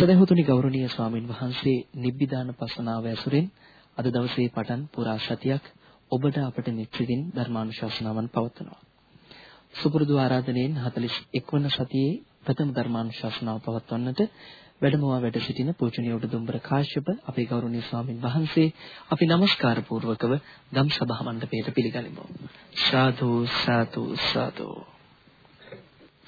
සදහතුනි ගෞරවනීය ස්වාමින් වහන්සේ නිබ්බිදාන පසනාව ඇසුරින් අද දවසේ පටන් පුරා සතියක් ඔබට අපට නිත්‍යදින් ධර්මානුශාසනාවන් පවත්වනවා. සුපුරුදු ආරාධනෙන් 41 වන සතියේ ප්‍රථම ධර්මානුශාසනාව පවත්වන්නට වැඩමවා වැඩ සිටින පූජනීය උඩුදුම්බර කාශ්‍යප අපේ ගෞරවනීය ස්වාමින් වහන්සේ අපි নমස්කාර පූර්වකව ධම් සභා මණ්ඩපයට පිළිගනිමු. සාදු සාදු සාදු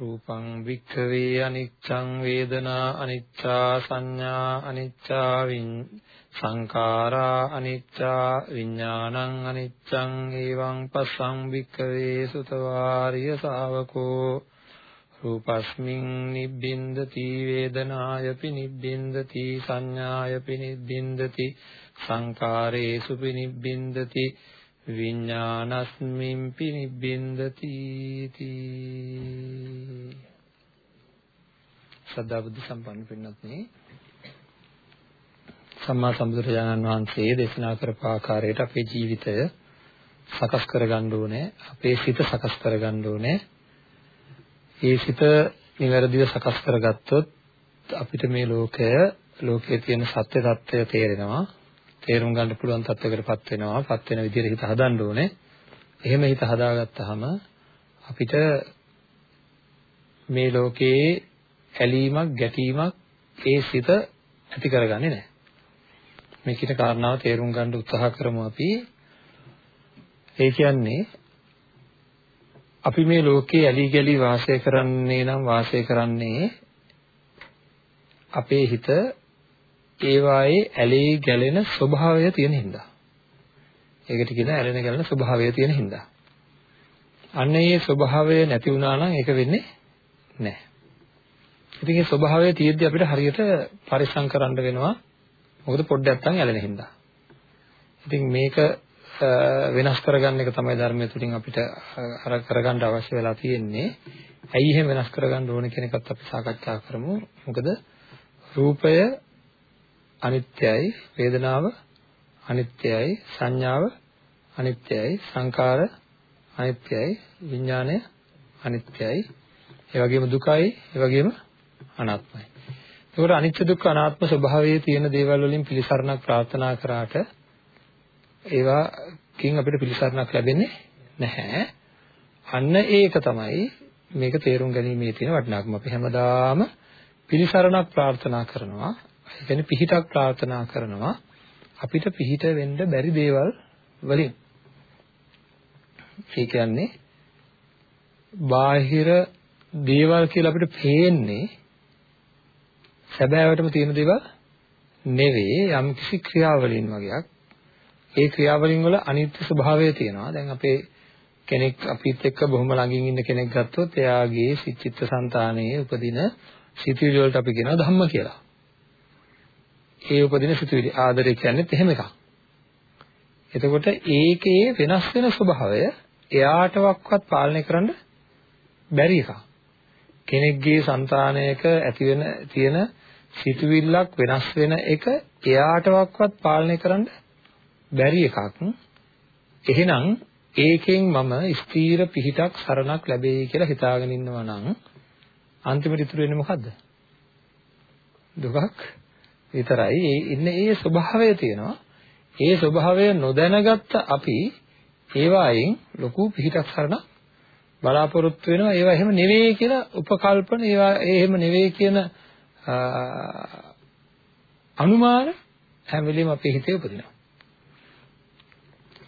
රූපං වික්ඛවේ අනිච්ඡං වේදනා අනිච්චා සංඥා අනිච්චා සංඛාරා අනිච්චා විඥානං අනිච්ඡං එවං පස්සං වික්ඛවේ සුතවාරිය ශාවකෝ රූපස්මින් නිබ්බින්දති වේදනායපි නිබ්බින්දති සංඥායපි නිබ්බින්දති සංකාරේසු පිනිබ්බින්දති විඥානස්මින් පිනිබ්බෙන්දති තී සදා බුද්ධ සම්පන්න පින්වත්නි සම්මා සම්බුදුරජාණන් වහන්සේ දේශනා කරපු ආකාරයට අපේ ජීවිතය සකස් කරගන්න ඕනේ අපේ සිත සකස් කරගන්න ඕනේ. ඒ සිත નિවැරදිව සකස් කරගත්තොත් අපිට මේ ලෝකය ලෝකයේ තියෙන සත්‍ය తත්වය තේරෙනවා. තේරුම් ගන්න පුළුවන් තත්යකටපත් වෙනවා පත් වෙන විදිහට හිත හදන්න ඕනේ. එහෙම හිත හදාගත්තාම අපිට මේ ලෝකයේ ඇලීමක් ගැටීමක් ඒ සිත ඇති කරගන්නේ නැහැ. මේ කින කාරණාව තේරුම් ගන්න උත්සාහ කරමු අපි. ඒ කියන්නේ අපි මේ ලෝකේ ඇලි ගලි වාසය කරන්නේ නම් වාසය කරන්නේ අපේ හිත ඒවායේ ඇලී ගැලෙන ස්වභාවය තියෙන හින්දා. ඒකට කියන ඇලෙන ගැලෙන ස්වභාවය තියෙන හින්දා. අන්න ඒ ස්වභාවය නැති වුණා නම් ඒක වෙන්නේ නැහැ. ඉතින් ඒ ස්වභාවය තියෙද්දි අපිට හරියට පරිස්සම් කරන්න වෙනවා. මොකද පොඩ්ඩක් නැත්තම් ඇලෙන හින්දා. ඉතින් මේක වෙනස් කරගන්න එක තමයි ධර්මය තුලින් අපිට අර කරගන්න අවශ්‍ය වෙලා තියෙන්නේ. ඇයි එහෙම වෙනස් කරගන්න ඕනේ කියන එකත් අපි සාකච්ඡා කරමු. මොකද රූපය අනිත්‍යයි, වේදනාව අනිත්‍යයි, සංඥාව අනිත්‍යයි, සංකාර අනිත්‍යයි, විඥානය අනිත්‍යයි. ඒ වගේම දුකයි, ඒ වගේම අනාත්මයි. ඒකට අනිත්‍ය දුක්ඛ අනාත්ම ස්වභාවයේ තියෙන දේවල් වලින් පිළිසරණක් ප්‍රාර්ථනා කරාට ඒවාකින් අපිට පිළිසරණක් ලැබෙන්නේ නැහැ. අන්න ඒක තමයි මේක තේරුම් ගැනීමේ තියෙන වටිනාකම. අපි හැමදාම පිළිසරණක් ප්‍රාර්ථනා කරනවා. ඒ කියන්නේ පිහිටක් ප්‍රාර්ථනා කරනවා. අපිට පිහිට වෙන්න බැරි දේවල් වලින්. ඒ කියන්නේ බාහිර දේවල් කියලා අපිට පේන්නේ සැබෑවටම තියෙන දේවල් නෙවෙයි යම්කිසි ක්‍රියාවලින් වගේක් ඒ ක්‍රියාවලින් වල අනිත්‍ය ස්වභාවය තියෙනවා. දැන් අපේ කෙනෙක් අපිත් එක්ක බොහොම ළඟින් ඉන්න කෙනෙක් ගත්තොත් එයාගේ සිත්චිත්ත සංතානයේ උපදින සිතුවිලි වලට අපි කියනවා ධම්ම කියලා. ඒ උපදින සිතුවිලි ආදරය කියන්නේත් එහෙම එකක්. එතකොට ඒකේ වෙනස් වෙන ස්වභාවය එයාටවත් පාලනය කරන්න බැරි එකක්. කෙනෙක්ගේ సంతානයක ඇති වෙන තියෙන සිතුවිල්ලක් වෙනස් වෙන එක එයාටවත් පාලනය කරන්න බැරි එකක්. එහෙනම් ඒකෙන් මම ස්ථීර පිහිටක් සරණක් ලැබෙයි කියලා හිතාගෙන ඉන්නවා නම් අන්තිමට ඉතුරු වෙන්නේ මොකද්ද? දුකක් විතරයි. ඒ ඉන්නේ ඒ ස්වභාවය තියෙනවා. ඒ ස්වභාවය නොදැනගත්ත අපි ඒවායින් ලොකු පිහිටක් සරණක් බලාපොරොත්තු වෙනවා. ඒවා එහෙම නෙවෙයි කියලා උපකල්පන ඒවා එහෙම නෙවෙයි කියන අනුමාන හැම වෙලෙම අපේ හිතේ උපදිනවා.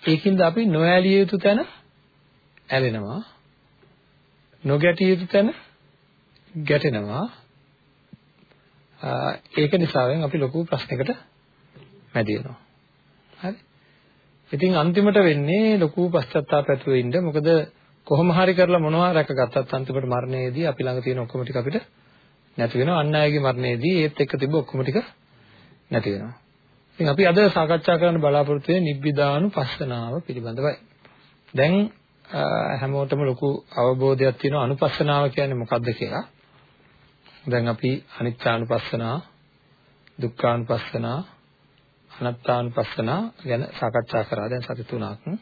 ඒකින්ද අපි නොඇලිය යුතු තැන ඇලෙනවා. නොගැටිය යුතු තැන ගැටෙනවා. ඒක නිසාවෙන් අපි ලොකු ප්‍රශ්නයකට මැදි වෙනවා. හරි. ඉතින් අන්තිමට වෙන්නේ ලොකු පශ්චාත්තාප ඇතුළේ ඉන්න. මොකද කොහොම හරි කරලා මොනවා රැකගත්තත් අන්තිමට මරණයේදී අපි ළඟ තියෙන ඔක්කොම ටික අපිට නැති වෙනවා. අන් අයගේ මරණයේදී ඒත් එක්ක තිබ්බ ඔක්කොම ටික නැති වෙනවා. ඉතින් අපි අද සාකච්ඡා කරන්න බලාපොරොත්තු වෙන්නේ නිබ්බිදානුපස්සනාව පිළිබඳවයි. දැන් හැමෝටම ලොකු අවබෝධයක් තියෙනවා අනුපස්සනාව කියන්නේ මොකක්ද කියලා. දැන් අපි අනිච්චානුපස්සනා, දුක්ඛානුපස්සනා, අනාත්තානුපස්සනා ගැන සාකච්ඡා කරා දැන් සති තුනක්.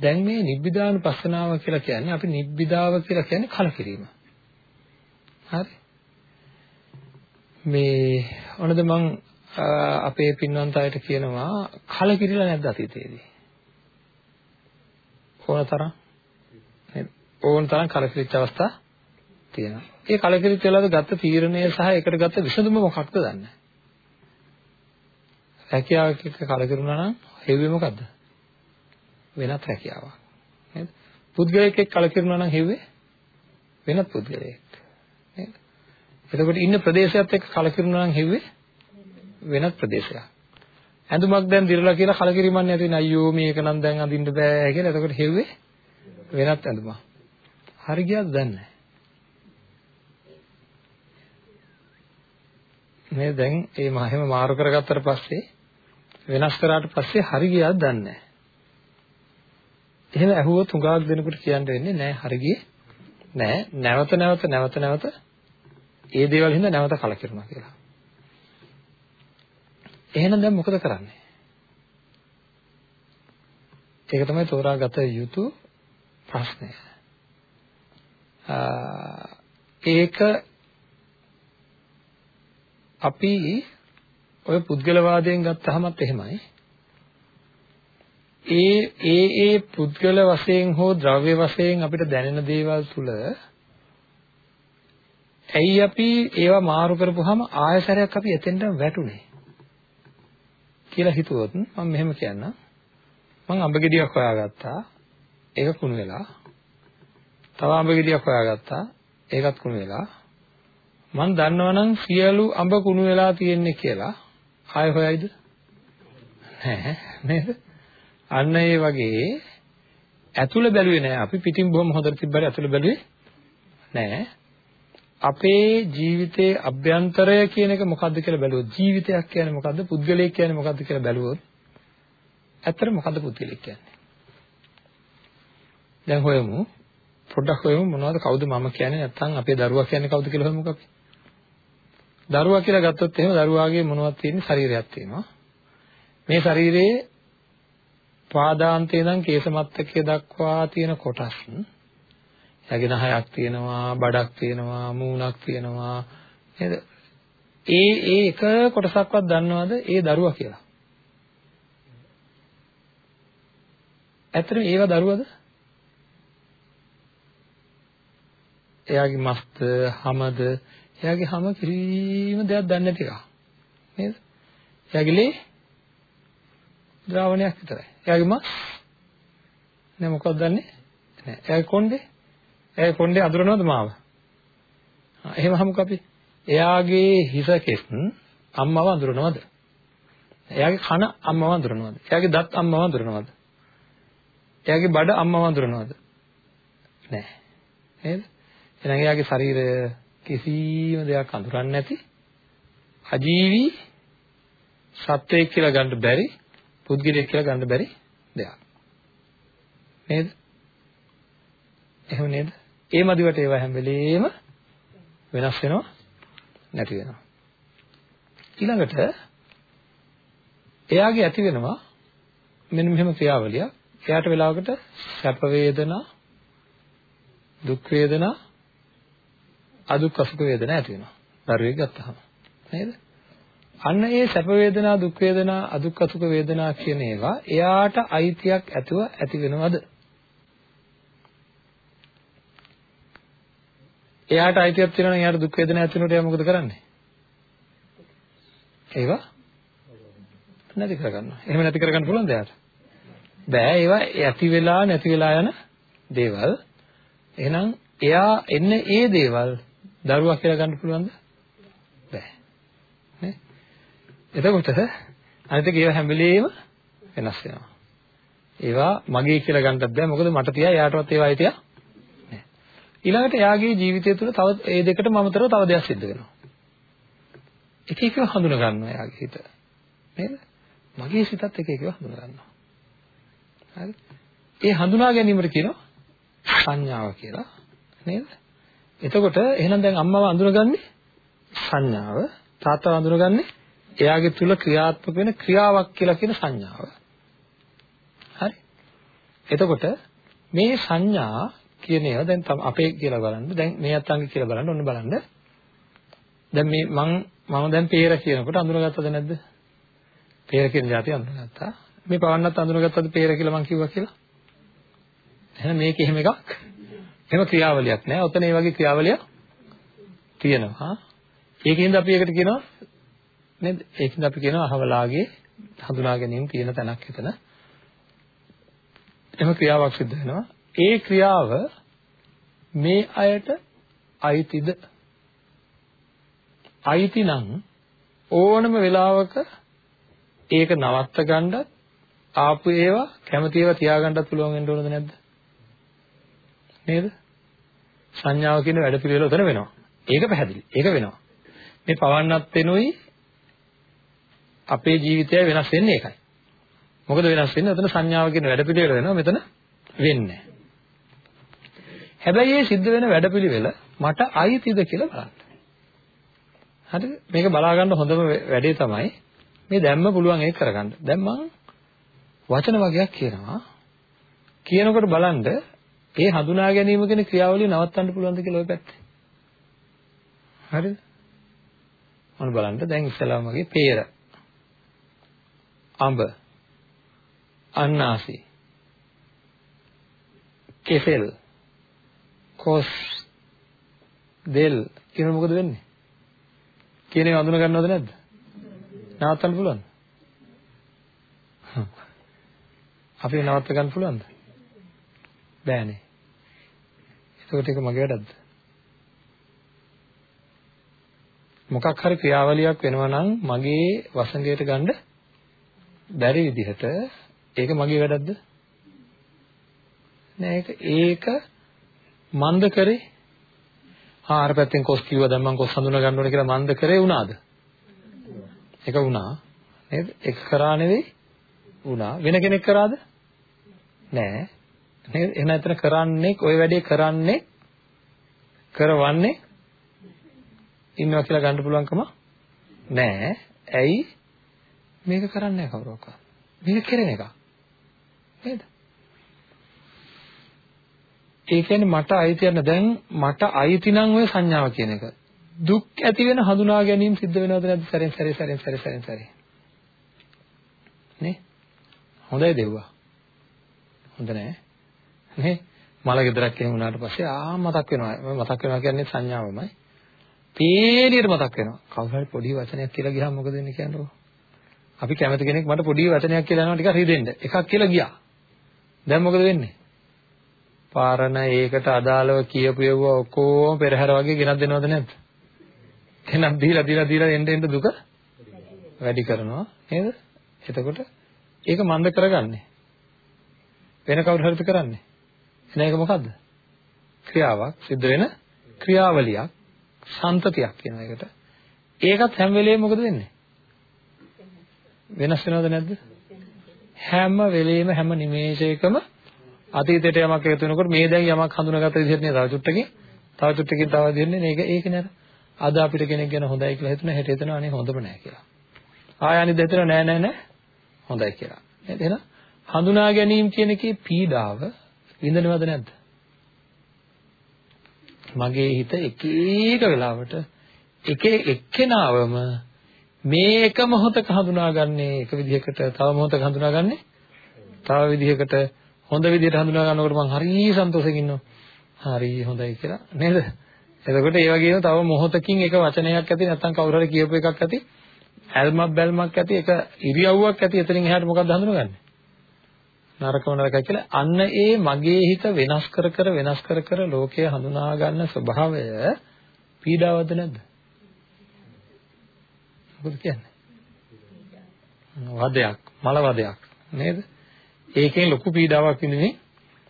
දැන් මේ නිබ්බිදානුපස්සනාව කියලා කියන්නේ අපි නිබ්බිදාව කියලා කියන්නේ කලකිරීම. හරි. මේ ඔනද මං අපේ පින්වන්ත අයට කියනවා කලකිරිලා නැද්ද අතීතයේදී? ඕන තරම් නේද? ඕන තරම් කලකිරිච්ච අවස්ථා තියෙනවා. ඒ කලකිරිච්ච වෙලාවද ගත්ත තීරණය සහ ඒකට ගත්ත විසඳුම මොකක්ද දන්නේ රැකියාවක කලකිරුණා නම් හෙව්වේ මොකද්ද? වෙනත් රැකියාවක්. නේද? පුද්ගලයෙක් එක්ක කලකිරුණා නම් හෙව්වේ වෙනත් පුද්ගලයෙක්. නේද? එතකොට ඉන්න ප්‍රදේශයත් එක්ක කලකිරුණා නම් හෙව්වේ වෙනත් ප්‍රදේශයක්. ඇඳුමක් දැන් දිරලා කියලා කලකිරීමක් නැති වෙන අයියෝ මේක නම් දැන් අඳින්න බෑ කියලා එතකොට හෙව්වේ වෙනත් ඇඳුමක්. හරි ගියද දන්නේ මේ දැන් මේ මහෙම මාරු කරගත්තට පස්සේ වෙනස් කරාට පස්සේ හරි ගියද දන්නේ එහෙම ඇහුවොත් හුඟක් දෙනකොට කියන්න වෙන්නේ නෑ හරි ගියේ නෑ නැවත නැවත නැවත නැවත ඒ දේවල් හින්දා නැවත කලකිරුණා කියලා. එහෙනම් දැන් මොකද කරන්නේ? ඒක තමයි තෝරාගත යුතු ප්‍රශ්නය. ඒක අපි ඔය පුද්ගලවාදයෙන් ගත්තහමත් එහෙමයි. ඒ ඒ ඒ පුද්ගල වශයෙන් හෝ ද්‍රව්‍ය වශයෙන් අපිට දැනෙන දේවල් තුල ඇයි අපි ඒවා මාරු කරපුවාම ආයසරයක් අපි එතෙන්ට වැටුනේ කියලා හිතුවොත් මම මෙහෙම කියන්නම්. මම අඹ ගෙඩියක් හොයාගත්තා. ඒක කුණු වෙලා. තව අඹ ගෙඩියක් හොයාගත්තා. ඒකත් කුණු වෙලා. මම දන්නවනම් සියලු අඹ කුණු වෙලා තියෙන්නේ කියලා. ආයෙ හොයයිද? නැහැ නේද? අන්න ඒ වගේ ඇතුළ බැලුවේ නැහැ. අපි පිටින් බොහොම හොඳට තිබ්බට ඇතුළ බැලුවේ නැහැ. අපේ ජීවිතයේ අභ්‍යන්තරය කියන එක මොකද්ද කියලා බැලුවොත් ජීවිතයක් කියන්නේ මොකද්ද පුද්ගලයෙක් කියන්නේ මොකද්ද කියලා බැලුවොත් ඇත්තට මොකද්ද පුද්ගලයෙක් කියන්නේ දැන් හොයමු පොඩ්ඩක් හොයමු මොනවද කවුද මම කියන්නේ නැත්නම් අපේ දරුවා කියන්නේ කවුද කියලා හොයමුකෝ අපි දරුවා කියලා ගත්තොත් එහෙම දරුවාගේ මොනවද තියෙන්නේ ශරීරයක් තියෙනවා මේ ශරීරයේ පාදාන්තයේ ඉඳන් කේසමත්තකයේ දක්වා තියෙන කොටස් එයාගේ නහයක් තියෙනවා, බඩක් තියෙනවා, මූණක් තියෙනවා නේද? ඒ ඒ එක කොටසක්වත් දන්නවද ඒ දරුවා කියලා? ඇත්තටම ඒවා දරුවද? එයාගේ මස්ත, හමද, එයාගේ හැම කිරීම දෙයක් දන්නේ නැති එක. නේද? එයාගේ ලේ ද්‍රාවණයක් විතරයි. එයාගේ මස් නෑ මොකක්ද දන්නේ? නෑ. එයාගේ කොණ්ඩේ ඒ කොණ්ඩේ අඳුරනවද මාව? එහෙම හමුක අපි. එයාගේ හිස කෙස් අම්මව අඳුරනවද? එයාගේ කන අම්මව අඳුරනවද? එයාගේ දත් අම්මව අඳුරනවද? එයාගේ බඩ අම්මව අඳුරනවද? නෑ. නේද? එහෙනම් එයාගේ ශරීරය කිසිම දෙයක් අඳුරන්නේ නැති අජීවී සත්වයෙක් කියලා ගන්න බැරි පුද්ගලයෙක් කියලා ගන්න බැරි දෙයක්. නේද? එහෙම නේද? ඒ මදිවට ඒවා හැම වෙලෙම වෙනස් වෙනවා නැති වෙනවා. ඊළඟට එයාගේ ඇති වෙනවා මෙන්න මෙහෙම ක්‍රියාවලිය. එයාට වෙලාවකට සැප වේදනා, දුක් වේදනා, අදුක් අසුඛ වේදනා ඇති වෙනවා. දරුවෙක් ගත්තහම. නේද? අන්න ඒ සැප වේදනා, දුක් වේදනා, අදුක් අසුඛ වේදනා කියන ඒවා එයාට අයිතියක් ඇතුව ඇති වෙනවද? එයාට අයිතියක් තියෙනවා නම් එයාට දුක් වේදනා ඇති වෙනකොට එයා මොකද කරන්නේ? ඒවා නැති කරගන්නවා. එහෙම නැති කරගන්න පුළුවන්ද එයාට? බෑ ඒවා ඇති වෙලා නැති වෙලා යන දේවල්. එහෙනම් එයා එන්නේ ඒ දේවල් දරුවා කියලා ගන්න පුළුවන්ද? බෑ. නේ? එතකොට අනිත් එක ඒවා හැම වෙලෙම වෙනස් වෙනවා. ඒවා මගේ කියලා ගන්නත් බෑ. මොකද මට තියා එයාටවත් ඒවා අයිතිය නෑ. ඊළඟට එයාගේ ජීවිතය තුළ තව ඒ දෙකට මමතරව තව දෙයක් සිද්ධ වෙනවා. එක එකව හඳුන ගන්නවා එයාගේ හිත. නේද? මගේ සිතත් එක එකව හඳුන ගන්නවා. හරි? ඒ හඳුනා ගැනීමට කියනවා සංඥාව කියලා. නේද? එතකොට එහෙනම් දැන් අම්මව අඳුනගන්නේ සංඥාව, තාත්තව අඳුනගන්නේ එයාගේ තුල ක්‍රියාත්මක වෙන ක්‍රියාවක් කියලා කියන සංඥාව. හරි? එතකොට මේ සංඥා කියන ඒවා දැන් අපේ කියලා බලන්න. දැන් මේ අත්ංග කියලා බලන්න ඔන්න බලන්න. දැන් මේ මං මම දැන් peer කියනකොට අඳුනගත්තද නැද්ද? peer කියන જાතිය අඳුනගත්තා. මේ පවන්නත් අඳුනගත්තද peer කියලා මං කිව්වා කියලා? එහෙනම් මේක එහෙම එකක්. එහෙම ක්‍රියාවලියක් නෑ. ඔතන මේ වගේ ක්‍රියාවලිය තියෙනවා. ඒකෙන්ද අපි ඒකට කියනවා නේද? ඒකෙන්ද අපි කියනවා අහවලාගේ හඳුනා ගැනීම තියෙන තැනක් එතන. එහෙම ක්‍රියාවක් සිද්ධ වෙනවා. ඒ ක්‍රියාව මේ අයට අයිතිද? අයිති නම් ඕනම වෙලාවක ඒක නවත්ත ගන්නත් ආපු ඒවා කැමති ඒවා තියාගන්නත් පුළුවන් වෙන්න ඕනද නැද්ද? නේද? සංඥාව කියන වැඩ පිළිවෙල උතන වෙනවා. ඒක පැහැදිලි. ඒක වෙනවා. මේ පවන්නත් වෙනුයි අපේ ජීවිතය වෙනස් වෙන්නේ ඒකයි. මොකද වෙනස් වෙන්නේ? උතන සංඥාව කියන වැඩ පිළිවෙල වෙනවා. මෙතන වෙන්නේ හැබැයි මේ සිද්ධ වෙන වැඩ පිළිවෙල මට අයිතිද කියලා බලන්න. හරිද? මේක බලා ගන්න හොඳම වැඩේ තමයි මේ දැම්ම පුළුවන් ඒක කරගන්න. දැන් මම වචන වගේක් කියනවා. කියනකොට බලන්න ඒ හඳුනා ගැනීම කියන ක්‍රියාවලිය නවත්තන්න පුළුවන්ද කියලා ඔය පැත්තේ. හරිද? මොන බලන්න දැන් ඉස්සලාම වගේ peer අඹ අන්නාසි කෙසෙල් කොස් දෙල් කියන මොකද වෙන්නේ? කියන ඒවා අඳුන ගන්නවද නැද්ද? නවත්තන්න පුළුවන්ද? අපි නවත්ත ගන්න පුළුවන්ද? බෑනේ. එතකොට ඒක මගේ වැඩක්ද? මොකක් හරි ක්‍රියාවලියක් වෙනවා නම් මගේ වසඟයට ගන්න බැරි විදිහට ඒක මගේ වැඩක්ද? නෑ ඒක ඒක මන්ද කරේ ආ අර පැත්තෙන් කොස් කිව්වා දැන් මම කොස් හඳුනා ගන්න ඕනේ කියලා මන්ද කරේ වුණාද? ඒක වුණා නේද? ඒක කරා නෙවෙයි වුණා. වෙන කෙනෙක් කරාද? නෑ. නේද? එහෙනම් එතන කරන්නේ ඔය වැඩේ කරන්නේ කරවන්නේ ඉන්නවා කියලා ගන්න පුළුවන්කම නෑ. ඇයි? මේක කරන්නේ නැහැ කවුරක්වත්. මේක කෙරෙන එක. නේද? ඒ කියන්නේ මට අයිති යන දැන් මට අයිති නම් ඔය සංඥාව කියන එක. දුක් ඇති වෙන හඳුනා ගැනීම සිද්ධ වෙනවද නැද්ද සැරෙන් සැරේ සැරෙන් සැරේ සැරෙන් සැරේ. නේ? හොඳයි දෙව්වා. හොඳ නෑ. නේ? මල ගෙදරක් එහෙම වුණාට පස්සේ ආ මතක් වෙනවා. මතක් වෙනවා කියන්නේ සංඥාවමයි. පේලියට මතක් වෙනවා. කවුරු හරි පොඩි වචනයක් කියලා ගියාම මොකද වෙන්නේ කියන්නකෝ. අපි කැමති කෙනෙක් මට පොඩි වචනයක් කියලා යනවා ටිකක් රිදෙන්න. එකක් කියලා ගියා. දැන් මොකද වෙන්නේ? පාරණ ඒකට අදාළව කියපු ඒවා ඔක්කොම පෙරහැර වගේ ගෙනත් දෙනවද නැද්ද? ගෙනත් දීලා දීලා දීලා එන්න එන්න දුක වැඩි කරනවා නේද? එතකොට ඒක මන්ද කරගන්නේ. වෙන කවුරු හරිද කරන්නේ? එන එක මොකද්ද? ක්‍රියාවක් සිද්ධ වෙන ක්‍රියාවලියක් සම්තතියක් කියන එකට. ඒකත් හැම වෙලේම මොකද වෙන්නේ? වෙනස් වෙනවද නැද්ද? හැම වෙලේම හැම නිමේෂයකම අතීතයට යමක් එකතු වෙනකොට මේ දැන් යමක් හඳුනාගත්ත විදිහට නේ තව චුට්ටකින් තව චුට්ටකින් තව දෙන්නේ මේක ඒක නේද අද අපිට කෙනෙක් ගැන හොඳයි කියලා හිතන හෙට හිතනවා අනේ හොඳම නෑ කියලා ආය අනිත් දෙතර නෑ නෑ නෑ හොඳයි කියලා නේද එහෙනම් හඳුනා ගැනීම කියන එකේ පීඩාව විඳිනවද නැද්ද මගේ හිත එක එක වෙලාවට එක එක්කෙනාවම මේ එක මොහොතක හඳුනාගන්නේ එක විදිහකට තව මොහොතක හඳුනාගන්නේ තව විදිහකට හොඳ විදිහට හඳුනා ගන්නකොට මම හරිය සන්තෝෂෙන් ඉන්නවා. හරි හොඳයි කියලා නේද? එතකොට ඒ වගේම තව මොහොතකින් එක වචනයක් ඇති නැත්නම් කවුරු හරි කියපු එකක් ඇති ඇල්මක් බැල්මක් ඇති එක ඉරියව්වක් ඇති එතනින් එහාට මොකක්ද හඳුනගන්නේ? නරකම නරකයි කියලා අන්න ඒ මගේ හිත වෙනස් කර කර වෙනස් කර කර ලෝකය හඳුනා ගන්න ස්වභාවය පීඩාවද නැද්ද? මොකද කියන්නේ? වදයක්, මල වදයක් නේද? ඒකෙන් ලොකු පීඩාවක් විඳින්නේ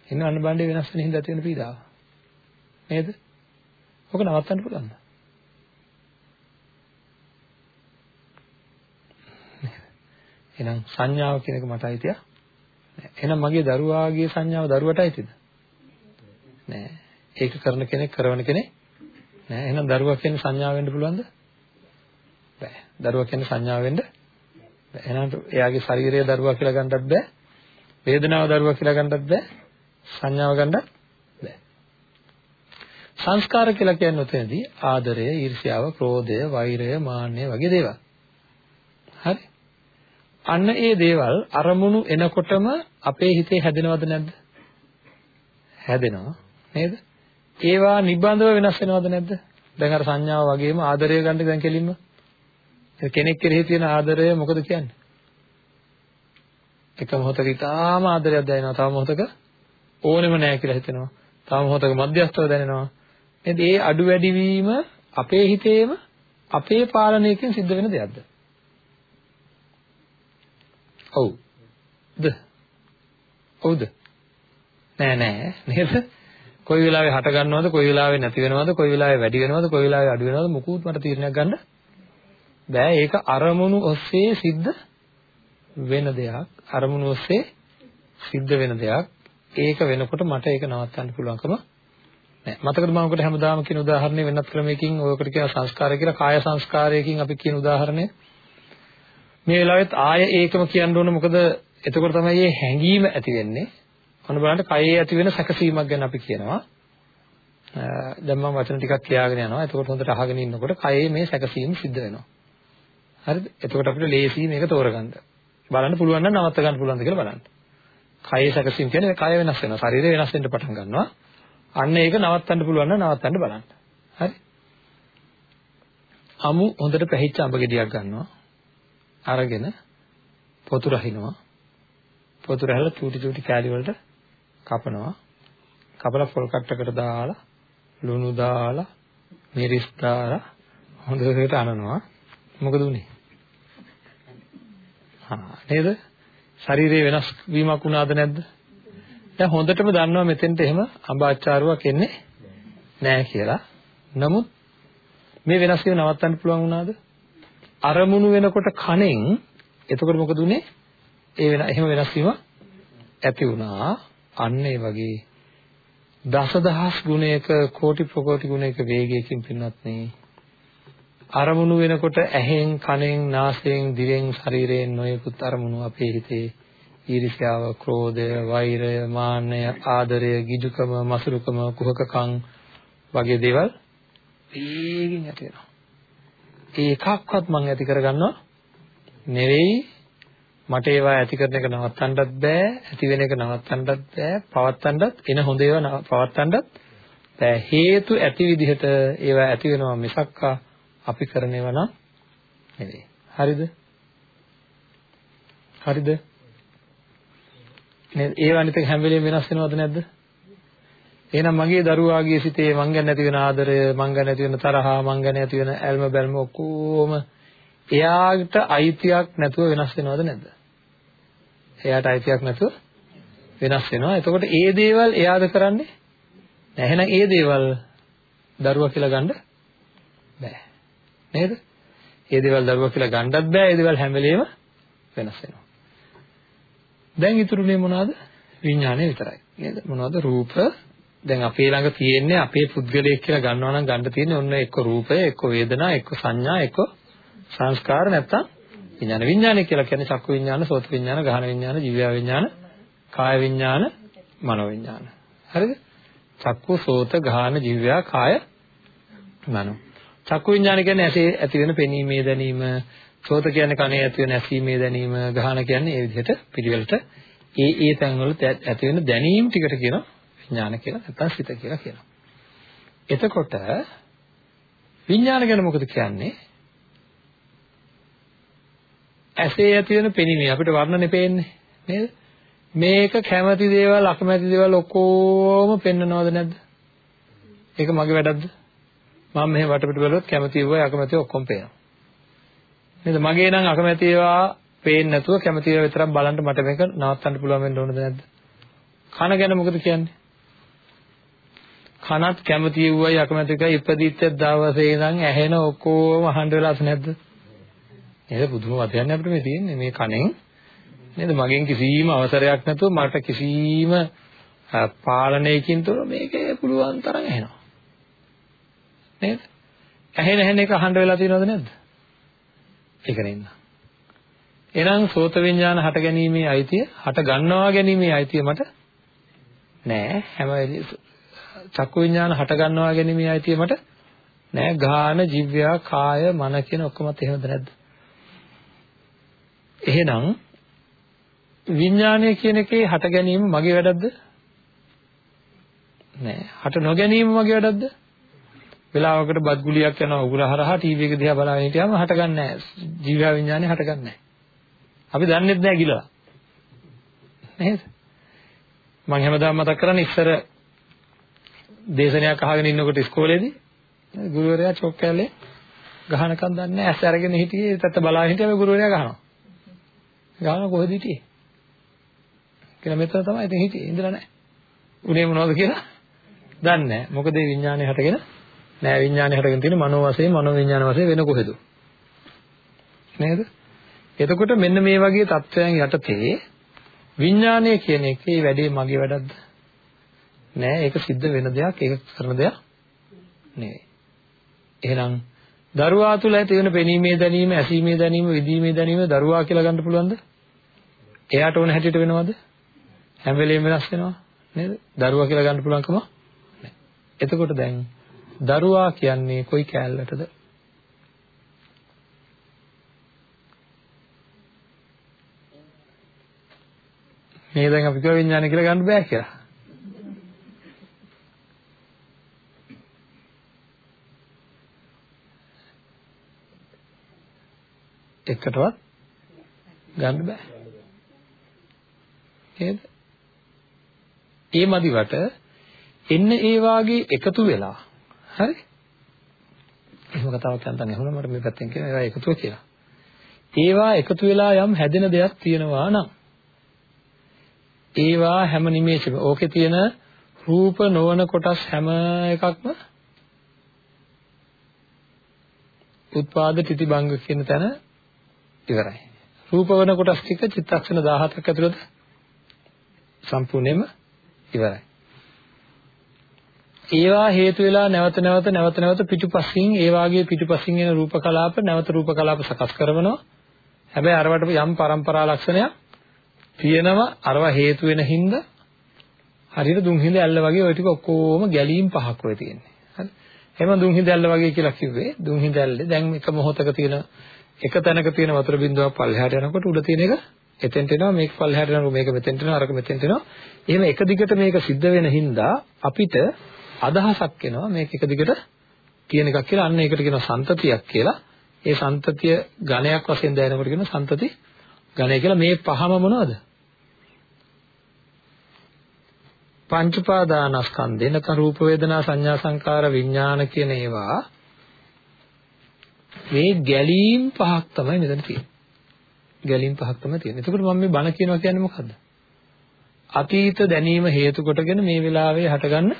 එන්න අන්න බණ්ඩේ වෙනස් වෙන හින්දා තියෙන පීඩාව. නේද? ඔක නවත්තන්න පුළුවන්ද? එහෙනම් සංඥාව කියන එක මට අයිතිය නෑ. එහෙනම් මගේ දරුවාගේ සංඥාව දරුවට අයිතිද? නෑ. ඒක කරන කෙනෙක් කරවන කෙනෙක් නෑ. එහෙනම් දරුවා කියන්නේ සංඥාව වෙන්න පුළුවන්ද? බෑ. දරුවා කියන්නේ සංඥාව වෙන්න බෑ. එහෙනම් එයාගේ ශරීරය දරුවා කියලා ගන්නත් බෑ. වේදනාව දරුවා කියලා ගන්නත් බෑ. සංඥාව ගන්නත් බෑ. සංස්කාර කියලා කියන්නේ උතනදී ආදරය, ඊර්ෂ්‍යාව, ක්‍රෝධය, වෛරය, මාන්නය වගේ දේවල්. හරි? අන්න ඒ දේවල් අරමුණු එනකොටම අපේ හිතේ හැදෙනවද නැද්ද? හැදෙනවා නේද? ඒවා නිබඳව වෙනස් වෙනවද නැද්ද? දැන් අර සංඥාව වගේම ආදරය ගන්න දැන් කෙලින්ම කෙනෙක් කෙරෙහි තියෙන ආදරය මොකද කියන්නේ? එක මොහොතක ඉතාම ආදරයක් දැනෙනවා. තව මොහොතක ඕනෙම නැහැ කියලා හිතෙනවා. තව මොහොතක මධ්‍යස්ථව දැනෙනවා. නේද? ඒ අඩු වැඩි වීම අපේ හිතේම අපේ පාලනයකින් සිද්ධ වෙන දෙයක්ද? ඔව්ද? ඔව්ද? නෑ නෑ. නේද? කොයි වෙලාවෙ හට ගන්නවද කොයි වෙලාවෙ නැති වෙනවද කොයි වෙලාවෙ වැඩි වෙනවද කොයි වෙලාවෙ අඩු වෙනවද මොකුත් මට තීරණයක් ගන්න බෑ. ඒක අරමුණු ඔස්සේ සිද්ධ වෙන දෙයක්. අරමුණු ඔස්සේ සිද්ධ වෙන දෙයක්. ඒක වෙනකොට මට ඒක නවත්තන්න පුළුවන්කම නෑ. මතකද මම ඔකට හැමදාම කියන උදාහරණය වෙනත් ක්‍රමයකින් ඔයකට කියන සංස්කාරය කියලා කාය සංස්කාරයකින් අපි කියන උදාහරණය? මේ වෙලාවෙත් ආය ඒකම කියන්න ඕන මොකද එතකොට තමයි මේ හැඟීම ඇති වෙන්නේ. ඔන්න බලන්න කයේ ඇති වෙන සැකසීමක් ගැන අපි කියනවා. දැන් මම වචන ටිකක් කියාගෙන යනවා. එතකොට හොඳට අහගෙන ඉන්නකොට කයේ මේ සැකසීම සිද්ධ වෙනවා. හරිද? එතකොට අපිට ලේසි මේක තෝරගන්න. බලන්න පුළුවන් නම් නවත්ත ගන්න පුළුවන්ද කියලා බලන්න. කයේ සැකසීම කියන්නේ කය වෙනස් වෙනවා. ශරීරය වෙනස් වෙන්න පටන් ගන්නවා. අන්න ඒක නවත්තන්න පුළුවන් නම් නවත්තන්න බලන්න. හරි? අමු හොඳට පැහිච්ච අඹ ගෙඩියක් ගන්නවා. අරගෙන පොතු රහිනවා. පොතු රහලා චූටි චූටි කෑලි වලට කපනවා. කපලා පොල් කට්ටකට දාලා ලුණු දාලා මිරිස් දාලා හොඳට අනනවා. මොකද උනේ? හා නේද? ශරීරයේ වෙනස් වීමක් වුණාද නැද්ද? දැන් හොඳටම දන්නවා මෙතෙන්ට එහෙම අඹාචාරුවක් එන්නේ නැහැ කියලා. නමුත් මේ වෙනස් වීම නවත්තන්න පුළුවන් වුණාද? අරමුණු වෙනකොට කණෙන් එතකොට මොකද උනේ? ඒ වෙන එහෙම වෙනස් වීම ඇති වුණා. අන්න ඒ වගේ දසදහස් ගුණයක කෝටි ප්‍රකෝටි ගුණයක වේගයකින් පින්නත් නේ. අරමුණු වෙනකොට ඇහෙන්, කනෙන්, නාසයෙන්, දිවෙන්, ශරීරයෙන් නොයෙකුත් අරමුණු අපේ හිතේ ඊර්ෂ්‍යාව, ක්‍රෝධය, වෛරය, මාන්නය, ආදරය, ගිජුකම, මසුරුකම, කුහකකම් වගේ දේවල් වේගින් ඇති වෙනවා. ඒකක්වත් මම ඇති කරගන්නව. නෙවෙයි මට ඒවා ඇති කරන එක නවත්තන්නත් බෑ ඇති වෙන එක නවත්තන්නත් බෑ පවත්තන්නත් එන හොඳ ඒවා පවත්තන්නත් බෑ. හේතු ඇති විදිහට ඒවා ඇති වෙනවා මිසක්කා අපි කරන ඒවා නම් නෙවෙයි. හරිද? හරිද? නේද ඒවා අනිත් හැම වෙලෙම වෙනස් වෙනවද නැද්ද? එහෙනම් මගේ දරුවාගේ සිතේ මං ගැන ඇති වෙන ආදරය, මං ගැන ඇති වෙන තරහා, මං ගැන ඇති වෙන ඇල්ම බැල්ම ඔක්කොම එයාට අයිතියක් නැතුව වෙනස් වෙනවද නැද්ද? එයාට අයිතියක් නැතුව වෙනස් වෙනවා. එතකොට ඒ දේවල් එයාද කරන්නේ? එහෙනම් ඒ දේවල් දරුවා කියලා ගන්න බෑ. නේද? ඒ දේවල් දරුවා කියලා ගන්නත් බෑ. ඒ දේවල් හැම වෙලෙම වෙනස් වෙනවා. දැන් ඉතුරුනේ මොනවද? විඥානය විතරයි. නේද? මොනවද? රූප, දැන් අපේ ළඟ තියෙන්නේ අපේ පුද්ගලයෙක් කියලා ගන්නවා නම් ගන්න තියෙන්නේ ඔන්න එක්ක රූපය, එක්ක වේදනා, එක්ක සංඥා, එක්ක සංස්කාර නැත්තම් විඥාන. විඥානය කියලා කියන්නේ චක්කු විඥාන, සෝත විඥාන, ගහන විඥාන, ජීව විඥාන, කාය විඥාන, මනෝ විඥාන. හරිද? චක්කු, සෝත, ගහන, ජීව, කාය, මනෝ. චක්කු විඥාන කියන්නේ ඇසේ ඇති වෙන පෙනීමේ දැනීම, සෝත කියන්නේ කනේ ඇති වෙන ඇසීමේ දැනීම, ගහන කියන්නේ ඒ විදිහට පිළිවෙලට ඒ ඒ තැන්වල ඇති වෙන දැනීම් ටිකට කියනවා විඥාන කියලා නැත්නම් සිත කියලා කියනවා. එතකොට විඥාන ගැන මොකද කියන්නේ? ඇසේ ඇති වෙන පෙනීම අපිට වර්ණනේ පේන්නේ නේද? මේක කැමති දේවල් අකමැති දේවල් ඔක්කොම පෙන්නනවද නැද්ද? ඒක මගේ වැඩක්ද? මම මෙහෙම වටපිට බලුවොත් කැමති ඒවා අකමැති ඔක්කොම පේනවා. නේද? මගේ නම් අකමැති ඒවා පේන්නේ නැතුව කැමති ඒවා විතරක් බලන්න මට මේක නවත්තන්න පුළුවන් වෙන්න ඕනද නැද්ද? කන ගැන මොකද කියන්නේ? කනත් කැමති වුවයි අකමැති එකයි ඉපදිච්ච දවසේ ඉඳන් ඇහෙන ඔක්කොම අහන්න වෙලාස් නැද්ද? නේද? පුදුම වදයක් අපිට මේ තියෙන්නේ. මේ කණෙන්. නේද? මගෙන් කිසිම අවසරයක් නැතුව මට කිසිම පාලනයකින් තොර මේකේ පුළුවන් තරම් ඇහෙනවා. නේද? ඇහෙන ඇහෙන එක අහන්න වෙලා තියෙනවද නැද්ද? ඒක නේද එහෙනම් සෝත විඥාන හට ගැනීමේ අයිතිය හට ගන්නවා ගැනීමේ අයිතිය මට නෑ. හැම වෙලෙම චක්කු විඥාන හට ගන්නවා ගැනීමේ අයිතිය මට නෑ ගාන ජීවයා කාය මන කියන ඔක්කොමත් එහෙමද නැද්ද එහෙනම් විඥානය කියන එකේ හට ගැනීම මගේ වැඩක්ද නෑ හට නොගැනීම මගේ වැඩක්ද වෙලාවකට බත් ගුලියක් යනවා උගුර හරහා ටීවී එක දිහා බලාගෙන හිටියාම හටගන්නේ නැහැ. ජීව විඥානේ හටගන්නේ නැහැ. අපි දන්නේත් නැහැ කියලා. නේද? මම හැමදාම මතක් කරන්නේ ඉස්සර දේශනයක් අහගෙන ඉන්නකොට ඉස්කෝලේදී ගුරුවරයා චොක් කැලේ ගහනකම් දන්නේ නැහැ. ඇස් අරගෙන හිටියේ ඒත් බලාගෙන හිටියා ගුරුවරයා ගහනවා. ගහන කොහෙද හිටියේ? කියලා මෙතන තමයි ඉතින් හිටියේ. ඉඳලා නැහැ. උනේ මොනවද කියලා දන්නේ නැහැ. මොකද මේ විඥානේ හටගෙන නෑ විඥානේ හටගෙන තියෙන මනෝ වශයෙන් මනෝ විඥාන වශයෙන් වෙන කොහෙද? නේද? එතකොට මෙන්න මේ වගේ தත්වයන් යටතේ විඥානය කියන එකේ වැඩේ මගේ වැඩක්ද? නෑ ඒක සිද්ධ වෙන දෙයක් ඒක කරන දෙයක් නෙවෙයි. එහෙනම් දරුවා තුල ඇති වෙන පෙනීමේ දැනීම, ඇසීමේ දැනීම, විදීමේ දැනීම දරුවා කියලා ගන්න පුළුවන්ද? එයාට ඕන හැටියට වෙනවද? හැම වෙලෙම වෙනස් වෙනවා නේද? දරුවා කියලා ගන්න පුළුවන්කම නැහැ. එතකොට දැන් දරුවා කියන්නේ කොයි කෑල්ලටද? මේ දැන් අපි කියව විඥානය කියලා ගන්න බෑ කියලා. එකටවත් ගන්න බෑ. නේද? ඒ මදිවට එන්න ඒ වාගේ එකතු වෙලා හරි? එහෙම කතාවක් යන්තම් ඇහුණා මට මේ පැත්තෙන් කියන ඒවා එකතුව කියලා. ඒවා එකතු වෙලා යම් හැදෙන දෙයක් තියෙනවා නම් ඒවා හැම නිමේෂෙම ඕකේ තියෙන රූප නොවන කොටස් හැම එකක්ම උත්පාද තිතිබංග කියන තැන ඉවරයි. රූපවන කොටස් ටික චිත්තක්ෂණ 17ක් ඇතුළත සම්පූර්ණයෙන්ම ඉවරයි. ඒවා හේතු වෙලා නැවත නැවත නැවත නැවත පිටුපසින් ඒ වාගේ පිටුපසින් එන රූප කලාප නැවත රූප කලාප සකස් කරනවා. හැබැයි අරවට යම් પરම්පරා ලක්ෂණයක් තියෙනවා. අරවා හේතු වෙන හින්දා හරියට දුම් හිඳ ඇල්ල වගේ ওই ටික ඔක්කොම ගැලීම් පහක් ඔය තියෙන්නේ. හරි. එහෙම දුම් හිඳ ඇල්ල වගේ කියලා කිව්වේ දුම් හිඳ ඇල්ලේ දැන් එක මොහොතක තියෙන එක තැනක තියෙන වතුර බින්දුවක් පල්ලෙහාට යනකොට උඩ තියෙන එක එතෙන්ට එනවා මේක පල්ලෙහාට යනකොට මේක මෙතෙන්ට එනවා අරක මෙතෙන්ට එනවා. එහෙම එක දිගට මේක සිද්ධ වෙන හින්දා අපිට අදහසක් එනවා මේක එක දිගට තියෙන එකක් කියලා අන්න ඒකට කියනවා සන්තතියක් කියලා. ඒ සන්තතිය ඝණයක් වශයෙන් දැනෙනකොට කියනවා සන්තති ඝණය කියලා. මේ පහම මොනවද? පංච උපාදානස්කන්ධේ නැත්නම් රූප වේදනා සංඥා සංකාර විඥාන කියන ඒවා මේ ගැලීම් පහක් තමයි මෙතන තියෙන්නේ. ගැලීම් පහක් තමයි තියෙන්නේ. එතකොට මම මේ බණ කියනවා කියන්නේ මොකද්ද? අතීත දැනීම හේතු කොටගෙන මේ වෙලාවේ හටගන්න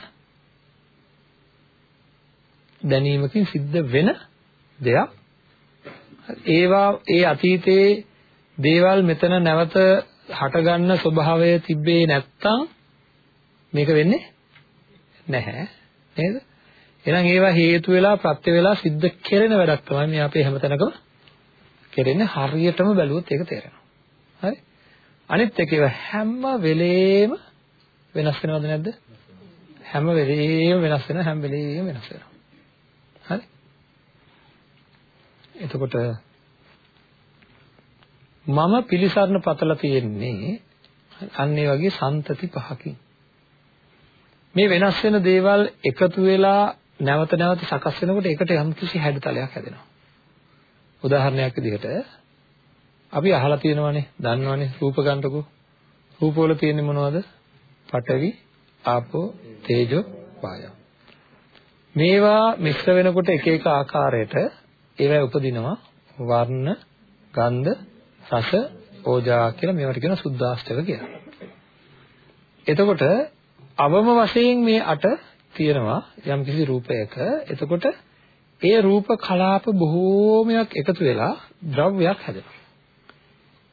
දැනීමකින් සිද්ධ වෙන දෙයක්. ඒවා ඒ අතීතයේ දේවල් මෙතන නැවත හටගන්න ස්වභාවය තිබ්බේ නැත්තම් මේක වෙන්නේ නැහැ නේද? එහෙනම් ඒවා හේතු වෙලා ප්‍රත්‍ය වෙලා සිද්ධ කෙරෙන වැඩක් තමයි මේ අපේ හැමතැනකම කෙරෙන්නේ හරියටම බැලුවොත් ඒක තේරෙනවා. හරි? අනිත් එක ඒවා හැම වෙලේම වෙනස් වෙනවද නැද්ද? හැම වෙලේම වෙනස් වෙනවා හැම වෙලේම වෙනස් වෙනවා. හරි? එතකොට මම පිළිසරණ පතලා තියෙන්නේ අන්න ඒ වගේ සන්තති පහකින්. මේ වෙනස් වෙන දේවල් එකතු වෙලා නැවත නැවත සකස් වෙනකොට ඒකට යම්කිසි හැඩතලයක් හැදෙනවා. උදාහරණයක් විදිහට අපි අහලා තියෙනවානේ, දන්නවානේ රූප ගන්නකො. රූපවල තියෙන්නේ මොනවද? පඨවි, ආපෝ, තේජෝ, වායෝ. මේවා මිශ්‍ර වෙනකොට එක එක ආකාරයට ඒවා උපදිනවා වර්ණ, ගන්ධ, රස, ඕජා කියලා මේවට කියන සුද්දාෂ්ටක කියලා. එතකොට අවම වශයෙන් මේ අට තියෙනවා යම් කිසි රූපයක. එතකොට ඒ රූප කලාප බොහෝමයක් එකතු වෙලා ද්‍රව්‍යයක් හැදෙනවා.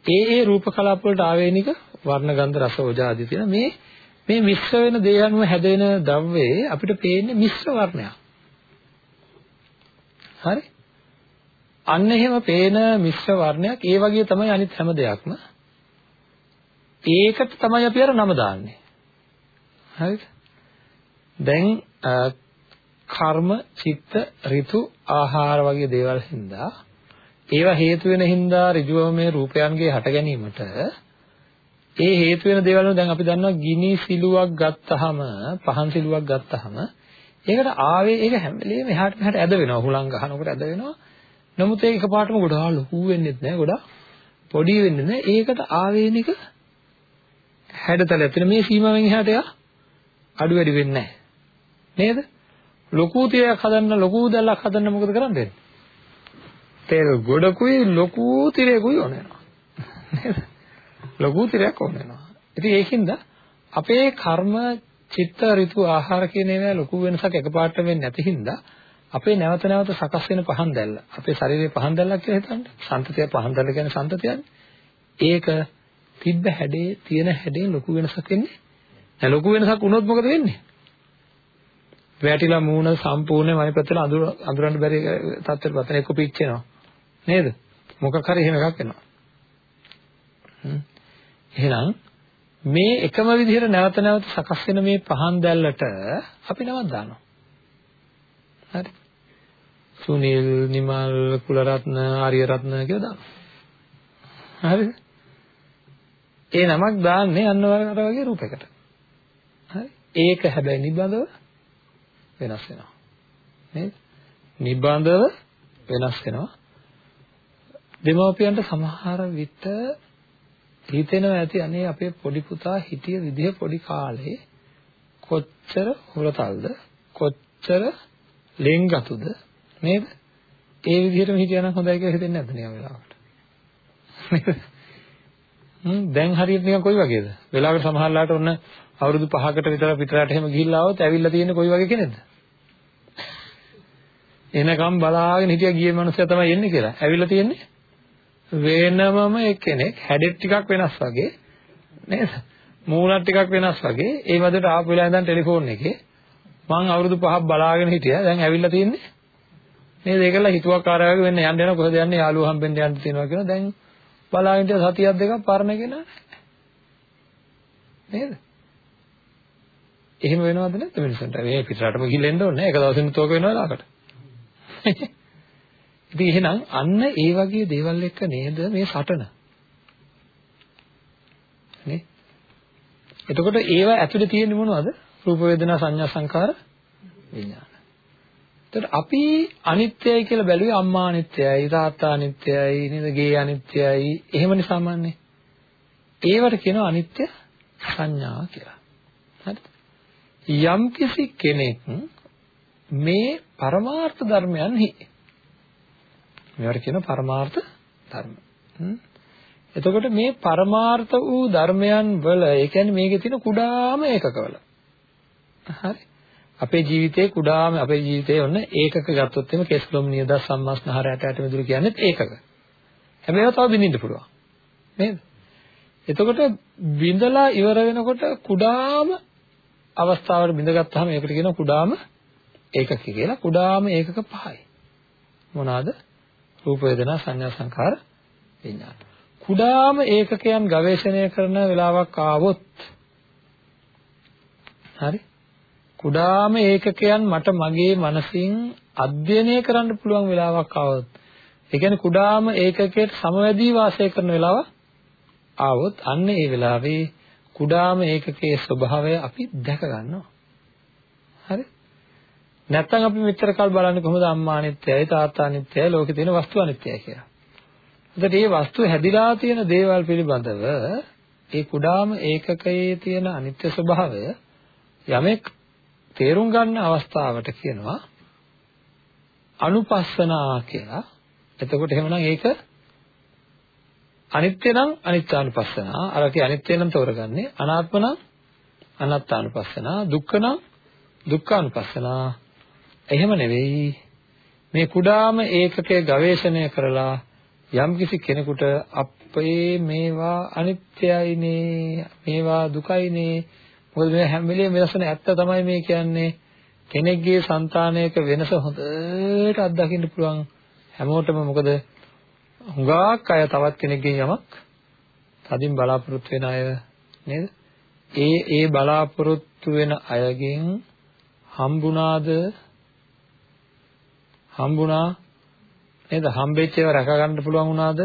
ඒ ඒ රූප කලාප වලට ආවේනික වර්ණ ගන්ධ රස ඕජා ආදී තියෙන මේ මේ මිශ්‍ර වෙන දේ අනුව හැදෙන ද්‍රව්‍යයේ අපිට පේන්නේ මිශ්‍ර වර්ණයක්. හරි? අන්න එහෙම පේන මිශ්‍ර වර්ණයක් ඒ වගේ තමයි අනිත් හැම දෙයක්ම. ඒකට තමයි අපි අර නම දාන්නේ. හරිද? දැන් කර්ම, චිත්ත, ඍතු, ආහාර වගේ දේවල් හින්දා ඒවා හේතු වෙන හින්දා ඍජුවම මේ රූපයන්ගේ හට ගැනීමට ඒ හේතු වෙන දේවල් වල දැන් අපි දන්නවා ගිනි සිලුවක් ගත්තාම පහන් සිලුවක් ගත්තාම ඒකට ආවේ ඒක හැම වෙලේම එහාට මෙහාට ඇද වෙනවා. හුලං ගහනකොට ඇද වෙනවා. නමුත් ඒක එකපාරටම ගොඩාක් ලොකු වෙන්නේ නැහැ ගොඩාක් පොඩි වෙන්නේ නැහැ ඒකට ආවේනික හැඩතලයක් තියෙන මේ සීමාවෙන් එහාට එයා අඩු වැඩි වෙන්නේ නැහැ නේද? ලොකු තිරයක් හදන්න ලොකු දැල්ලක් හදන්න මොකද කරන්නේ? තේර ගොඩකුයි ලොකු තිරයකුයි ඕන වෙනවා නේද? ලොකු තිරයක් ඕන වෙනවා ඉතින් ඒකින්ද අපේ කර්ම චිත්ත ඍතු ආහාර කියන ඒවා ලොකු වෙනසක් එකපාරට වෙන්නේ නැති හින්දා අපේ නැවත නැවත සකස් වෙන පහන් දැල්ල. අපේ ශරීරයේ පහන් දැල්ලක් කියලා හිතන්න. සන්තතිය පහන් දැල්ල කියන්නේ සන්තතියනේ. ඒක තිබ්බ හැඩේ තියෙන හැඩේ ලොකු වෙනසක් වෙන්නේ නැහැ. ලොකු වෙනසක් වුණොත් මොකද වෙන්නේ? වැටිලා මූණ සම්පූර්ණයෙන්ම අනිත් පැත්තට අඳුර අඳුරන්න බැරි තත්ත්වයට පතන එක පිච්චෙනවා නේද මොකක් හරි එහෙම එකක් වෙනවා එහෙනම් මේ එකම විදිහට නැවත නැවත සකස් වෙන මේ පහන් දැල්ලට අපි නමක් දානවා. හරි. සුනිල්, නිමල්, කුලරත්න, ආර්යරත්න කියලා දානවා. හරිද? ඒ නමක් දාන්නේ අන්න අර වගේ රූපයකට. හරි. ඒක හැබැයි නිබඳව වෙනස් වෙනවා. නේද? නිබඳව වෙනස් වෙනවා. දෙමව්පියන්ට සමහර විට හිතෙනවා ඇති අනේ අපේ පොඩි පුතා හිටිය විදිහ පොඩි කාලේ කොච්චර හොරතල්ද කොච්චර ලෙන්ගතුද නේද ඒ විදිහටම හිටියනම් හොඳයි කියලා හිතෙන්නේ නැද්ද නිකන් වෙලාවට හ්ම් දැන් හරියට නිකන් කොයි වගේද වෙලාවකට සමහරලාට ඔන්න අවුරුදු 5කට විතර පිටරට එහෙම ගිහිල්ලා આવොත් ඇවිල්ලා තියෙන්නේ කොයි වගේ කෙනෙක්ද? එනකම් බලාගෙන හිටියා ගියේ මනුස්සයා තමයි එන්නේ කියලා. ඇවිල්ලා තියෙන්නේ වෙනමම එක්කෙනෙක්. හැඩෙත් ටිකක් වෙනස් වගේ නේද? මූණත් ටිකක් වෙනස් වගේ. ඒ වදට ආපු වෙලාව ඉඳන් ටෙලිෆෝන් එකේ මං අවුරුදු 5ක් බලාගෙන හිටියා. දැන් ඇවිල්ලා තින්නේ නේද? ඒකලා හිතුවක් ආරාවක වෙන්න යන්න යන කොහෙද යන්නේ? යාළුවෝ හම්බෙන්න යන්න තියෙනවා කියලා. දැන් බලාගෙන ඉඳලා සතියක් දෙකක් පරණ කෙනා නේද? එහෙම වෙනවද නැත්ද මිනිස්සුන්ට මේ පිටරටම ගිහින් එන්න ඕනේ ඒක දවසින් තෝක වෙනවා ලාකට ඉතින් එහෙනම් අන්න ඒ වගේ දේවල් එක්ක නේද මේ සටන. නේ? එතකොට ඒව ඇතුලේ තියෙන්නේ මොනවද? රූප වේදනා සංඥා සංකාර විඥාන. එතකොට අපි අනිත්‍යයි කියලා බැලුවේ අම්මා අනිත්‍යයි, තාත්තා අනිත්‍යයි, නේද? ගේ අනිත්‍යයි. එහෙමනේ සාමාන්‍යයෙන්. ඒවට කියනවා අනිත්‍ය සංඥා කියලා. හරිද? යම්කිසි කෙනෙක් මේ පරමාර්ථ ධර්මයන්හි මේවට කියනවා පරමාර්ථ ධර්ම. එතකොට මේ පරමාර්ථ වූ ධර්මයන් වල ඒ කියන්නේ මේකේ තියෙන කුඩාම ඒකකවල. හරි. අපේ ජීවිතේ කුඩාම අපේ ජීවිතේ ඔන්න ඒකක ගත්තොත් එimhe කෙස්ලොම් නියද සම්මස්නහර ඇට ඇට මිදුළු කියන්නේ ඒකක. හැබැයි ඒවා තව බින්දින්න පුළුවන්. නේද? එතකොට බිඳලා ඉවර වෙනකොට කුඩාම අවස්ථාවට බිඳගත්තාම ඒකට කියනවා කුඩාම ඒකක කියලා. කුඩාම ඒකක පහයි. මොනවාද? රූප වේදනා සංඥා සංකාර විඥාන. කුඩාම ඒකකයන් ගවේෂණය කරන වෙලාවක් ආවොත් හරි කුඩාම ඒකකයන් මට මගේ මනසින් අධ්‍යයනය කරන්න පුළුවන් වෙලාවක් ආවොත් ඒ කියන්නේ කුඩාම ඒකකයට සමවැදී වාසය කරන වෙලාව ආවොත් අන්න ඒ වෙලාවේ කුඩාම ඒකකයේ ස්වභාවය අපි දැක ගන්නවා හරි නැත්තම් අපි මෙච්චර කල් බලන්නේ කොහොමද අම්මා අනිත්‍යයි තාත්තා අනිත්‍යයි ලෝකේ තියෙන වස්තු අනිත්‍යයි කියලා. එතකොට මේ වස්තු හැදිලා තියෙන දේවල් පිළිබඳව ඒ කුඩාම ඒකකයේ තියෙන අනිත්‍ය ස්වභාවය යමෙක් තේරුම් ගන්න අවස්ථාවට කියනවා අනුපස්සනා කියලා. එතකොට එහෙමනම් ඒක අනිත්‍ය නම් අනිත්‍යානුපස්සනා. අර කිය අනිත්‍ය නම් තෝරගන්නේ අනාත්ම නම් අනාත්තානුපස්සනා දුක්ඛ නම් දුක්ඛානුපස්සනා. එහෙම නෙවෙයි. මේ කුඩාම ඒකකයේ ගවේෂණය කරලා යම්කිසි කෙනෙකුට අපේ මේවා අනිත්‍යයිනේ මේවා දුකයිනේ. මොකද මේ හැම වෙලේම වෙනසන ඇත්ත තමයි මේ කියන්නේ. කෙනෙක්ගේ సంతානයක වෙනස හොඳට අත්දකින්න පුළුවන්. හැමෝටම මොකද හුඟක් අය තවත් කෙනෙක්ගෙන් යමක් තදින් බලාපොරොත්තු වෙන අය නේද? ඒ ඒ බලාපොරොත්තු වෙන අයගෙන් හම්බුණාද? හම්බුණා නේද? හම්බෙච්ච ඒවා රැක ගන්න පුළුවන් වුණාද?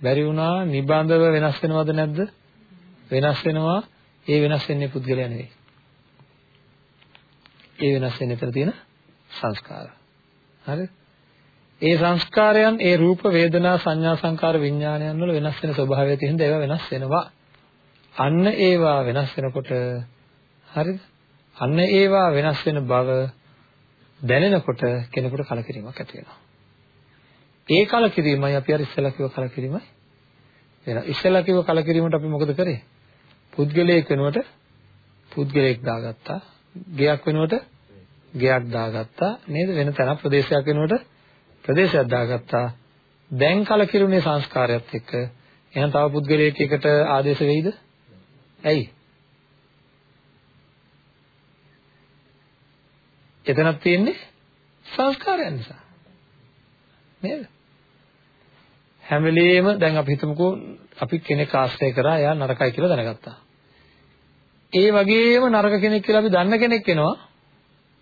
බැරි වුණා නිබඳව වෙනස් වෙනවද නැද්ද? වෙනස් වෙනවා. ඒ වෙනස් වෙන්නේ පුද්ගලයා නෙවෙයි. ඒ වෙනස් වෙන එතන තියෙන සංස්කාර. හරිද ඒ සංස්කාරයන් ඒ රූප වේදනා සංඥා සංකාර විඥානයන් වල වෙනස් වෙන ස්වභාවය තියෙන ඒවා වෙනස් වෙනවා. අන්න ඒවා වෙනස් වෙනකොට හරිද? අන්න ඒවා වෙනස් වෙන බව දැනෙනකොට කෙනෙකුට කලකිරීමක් ඇති වෙනවා. ඒ කලකිරීමයි අපි අර ඉස්සෙල්ලා කිව්ව කලකිරීමයි වෙන ඉස්සෙල්ලා කිව්ව කලකිරීමට අපි මොකද කරේ? පුද්ගලයෙක් වෙනුවට පුද්ගලයෙක් දාගත්තා. ගෙයක් වෙනුවට ගෙයක් දාගත්තා. නේද? වෙන තැනක් ප්‍රදේශයක් වෙනුවට ප්‍රදේශයක් දාගත්තා. දැන් කලකිරුණේ සංස්කාරයත් එක්ක. එහෙනම් තව පුද්ගලයෙක් එකට ආදේශ වෙයිද? ඇයි? එතනක් තියෙන්නේ සංස්කාරයන් නිසා. නේද? හැම වෙලෙම දැන් අපි හිතමුකෝ අපි කෙනෙක් ආශ්‍රය කරා එයා නරකයි කියලා දැනගත්තා. ඒ වගේම නරක කෙනෙක් කියලා අපි දන්න කෙනෙක් වෙනවා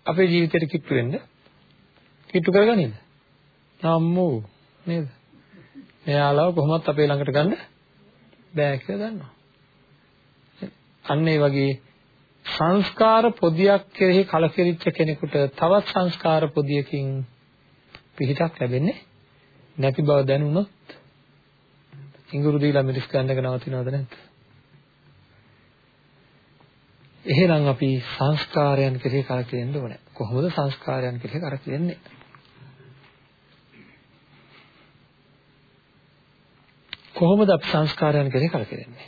අපේ ජීවිතේට කිට්ටු වෙන්න කිට්ටු කරගනින්න. නම්මෝ නේද මෙයාලව කොහොමවත් අපේ ළඟට ගන්න බෑ කියලා දන්නවා අන්න ඒ වගේ සංස්කාර පොදියක් කෙරෙහි කලකිරිච්ච කෙනෙකුට තවත් සංස්කාර පොදියකින් පිහිටක් ලැබෙන්නේ නැති බව දැනුණොත් ඉඟුරු දීලා මිරිස් ගන්න එක නවතිනවද නැද්ද? එහෙනම් අපි සංස්කාරයන් කෙරෙහි කලකිරෙන්න ඕනේ. කොහොමද සංස්කාරයන් කෙරෙහි කලකිරෙන්නේ? කොහොමද අපි සංස්කාරයන් ගැන කලකිරෙන්නේ?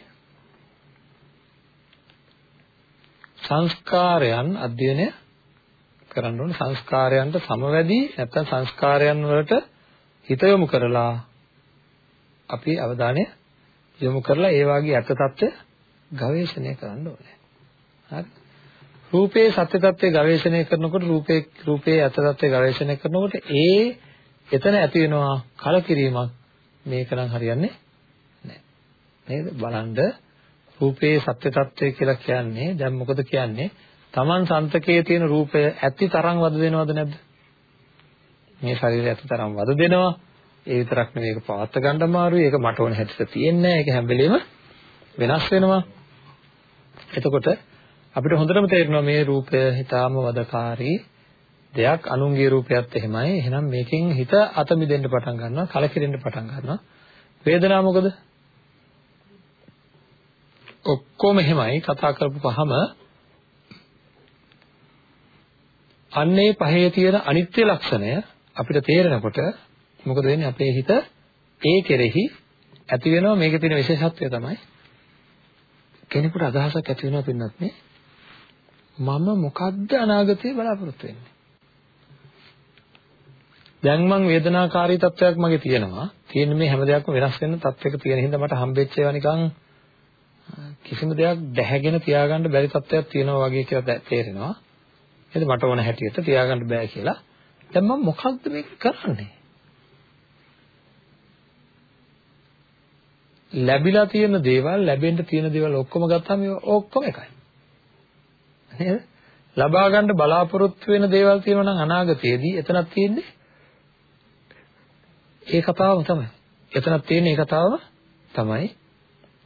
සංස්කාරයන් අධ්‍යයනය කරන්න ඕනේ සංස්කාරයන්ට සමවැදී නැත්නම් සංස්කාරයන් වලට හිත යොමු කරලා අපි අවධානය යොමු කරලා ඒ වාගේ අර්ථ தත්ත්වය ගවේෂණය කරන්න ඕනේ. හරි. රූපේ සත්‍ය தත්ත්වය ගවේෂණය කරනකොට රූපේ රූපේ අර්ථ தත්ත්වය ගවේෂණය කරනකොට ඒ එතන ඇති වෙනවා කලකිරීමක් මේක නම් හරියන්නේ නේද? බලන්න රූපේ සත්‍ය తත්වය කියලා කියන්නේ දැන් මොකද කියන්නේ? Taman සන්තකයේ තියෙන රූපය ඇති තරම් වද දෙනවද නැද්ද? මේ ශරීරය ඇති තරම් වද දෙනවා. ඒ විතරක් නෙවෙයි ඒක පවත් ගන්න අමාරුයි. ඒක මට ඕන හැටියට තියෙන්නේ නැහැ. ඒක හැම වෙලෙම වෙනස් වෙනවා. එතකොට අපිට හොඳටම තේරෙනවා මේ රූපය හිතාම වදකාරී දෙයක්. අනුන්ගේ රූපයත් එහෙමයි. එහෙනම් මේකෙන් හිත අත මිදෙන්න පටන් ගන්නවා කලකිරෙන්න පටන් ගන්නවා. වේදනාව මොකද? ඔක්කොම එහෙමයි කතා කරපු පහම. අන්නේ පහේ තියෙන අනිත්‍ය ලක්ෂණය අපිට තේරෙනකොට මොකද වෙන්නේ? අපේ හිත ඒ කෙරෙහි ඇති වෙනවා. මේකේ තියෙන විශේෂත්වය තමයි කෙනෙකුට අදහසක් ඇති වෙනවා පින්නත් නේ. මම මොකද්ද අනාගතේ බලාපොරොත්තු වෙන්නේ? දැන් මං වේදනාකාරී තත්වයක් මගේ තියෙනවා. තියෙන මේ හැම දෙයක්ම වෙනස් වෙන තත්වයක තියෙන හින්දා මට හම්බෙච්ච ඒවා නිකන් කිසිම දෙයක් දැහැගෙන තියාගන්න බැරි තත්ත්වයක් තියෙනවා වගේ කියලා තේරෙනවා. නේද? මට ඕන හැටියට තියාගන්න බෑ කියලා. දැන් මම මොකක්ද මේක කරන්නේ? ලැබිලා තියෙන දේවල්, ලැබෙන්න තියෙන දේවල් ඔක්කොම ගත්තාම ඒවා ඔක්කොම එකයි. නේද? ලබා ගන්න බලාපොරොත්තු වෙන දේවල් තියෙනවා නම් අනාගතයේදී එතනක් තියෙන්නේ ඒ කතාවම තමයි. එතනක් තියෙන්නේ ඒ කතාවම තමයි.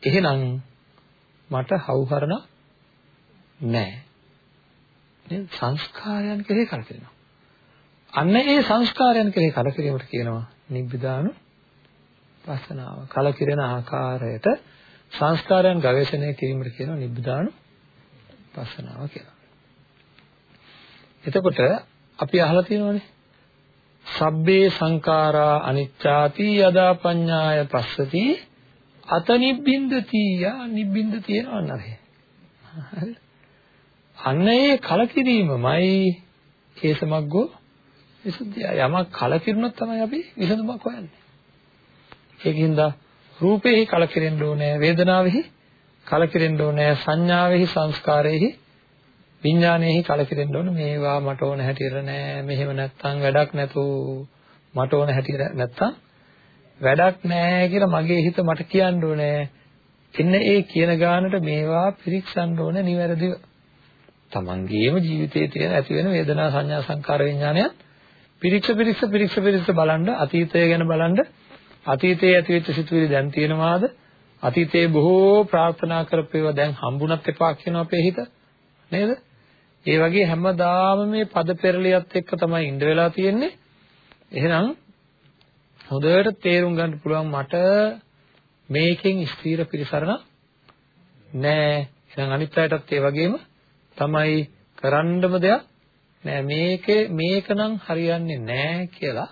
එහෙනම් මට හවුහරණ නැහැ. නේද? සංස්කාරයන් කෙරේ කලකිරෙනවා. අන්න ඒ සංස්කාරයන් කෙරේ කලකිරීමට කියනවා නිබ්බිදානු පස්සනාව. කලකිරෙන ආකාරයට සංස්කාරයන් ගවේෂණය කිරීමට කියනවා නිබ්බිදාන පස්සනාව කියලා. එතකොට අපි අහලා තියෙනවානේ සබ්බේ සංඛාරා අනිච්චාති යදා පඤ්ඤාය පස්සති අත නිබ්බින්දති යා නිබ්බින්දති යනවා නරේ. හරි. අන්න ඒ කලකිරීමමයි කේසමග්ගෝ විසුද්ධිය. යමක් කලකිරුණොත් තමයි අපි විසඳුමක් හොයන්නේ. ඒකින්ද රූපේහි කලකිරෙන්න ඕනේ, වේදනාවේහි කලකිරෙන්න ඕනේ, සංඥාවේහි සංස්කාරයේහි විඥානයේහි කලකිරෙන්න ඕනේ. මේවා මට ඕන හැටියට නෑ. මෙහෙම නැත්තම් වැඩක් නැතු. මට ඕන හැටියට නැත්තම් වැඩක් නෑ කියලා මගේ හිත මට කියන්න ඕනේ. එන්න ඒ කියන ගානට මේවා පිරික්සන්න ඕනේ නිවැරදිව. තමන්ගේම ජීවිතයේ තියෙන ඇති වෙන වේදනා සංඥා සංකාර විඥානයන් පිරික්ස පිරික්ස පිරික්ස පිරික්ස බලන්න අතීතය ගැන බලන්න. අතීතයේ ඇතිවෙච්ච සිතුවිලි දැන් තියෙනවාද? අතීතයේ බොහෝ ප්‍රාර්ථනා කරපේවා දැන් හම්බුණත් එපා කියන අපේ හිත. නේද? ඒ වගේ හැමදාම මේ පද පෙරලියත් එක්ක තමයි ඉඳ වෙලා තියෙන්නේ. එහෙනම් හොඳට තේරුම් ගන්න පුළුවන් මට මේකෙන් ස්ථීර පිළිසරණ නෑ. එහෙනම් අනිත් අයටත් ඒ වගේම තමයි කරන්නම දෙයක් නෑ. මේකේ මේක නම් හරියන්නේ නෑ කියලා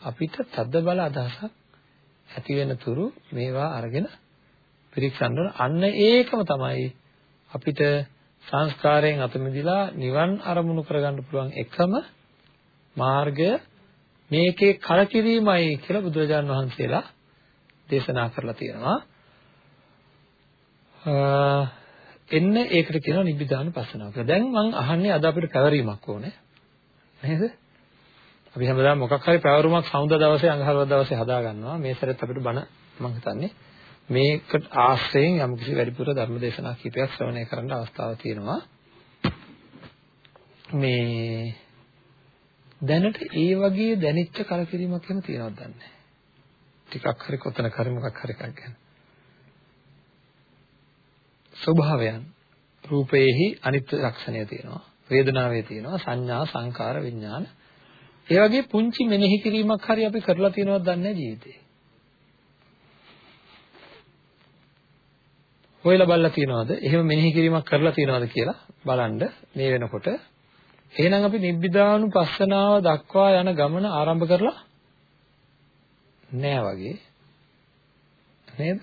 අපිට තද්ද බල අදහසක් ඇති වෙන තුරු මේවා අරගෙන පිරික්සන්න අන්න ඒකම තමයි අපිට සංස්කාරයෙන් අත මිදලා නිවන් අරමුණු කරගන්න පුළුවන් එකම මාර්ගය මේකේ කලකිරීමයි කියලා බුදුරජාන් වහන්සේලා දේශනා කරලා තියෙනවා. එන්න ඒකට කියනවා නිබ්බිදාන පස්සනාව කියලා. දැන් මම අහන්නේ අද අපිට පැවරීමක් ඕනේ. නේද? අපි හැමදාම මොකක් හරි පැවරුමක් සමුදා දවසේ අඟහරුවා දවසේ හදා ගන්නවා. මේ සැරේත් අපිට බණ මම හිතන්නේ මේකට ආශ්‍රයෙන් යම් කිසි වැඩිපුර ධර්ම දේශනා කීපයක් ශ්‍රවණය කරන්න අවස්ථාවක් තියෙනවා. මේ දැනට ඒ වගේ දැනෙච්ච කලකිරීමක් එහෙම තියෙනවද දන්නේ නැහැ. ටිකක් හරි කොතනක හරි මොකක් හරි එකක් ගැන. ස්වභාවයන් රූපයේහි අනිත්‍ය ලක්ෂණය තියෙනවා වේදනාවේ තියෙනවා සංඥා සංකාර විඥාන ඒ වගේ පුංචි මෙනෙහි කිරීමක් හරි අපි කරලා තියෙනවද දන්නේ ජීවිතේ හොයලා බලලා තියෙනවද එහෙම මෙනෙහි කිරීමක් කරලා තියෙනවද කියලා බලන්න මේ වෙනකොට එහෙනම් අපි නිබ්බිදානුපස්සනාව දක්වා යන ගමන ආරම්භ කරලා නෑ වගේ නේද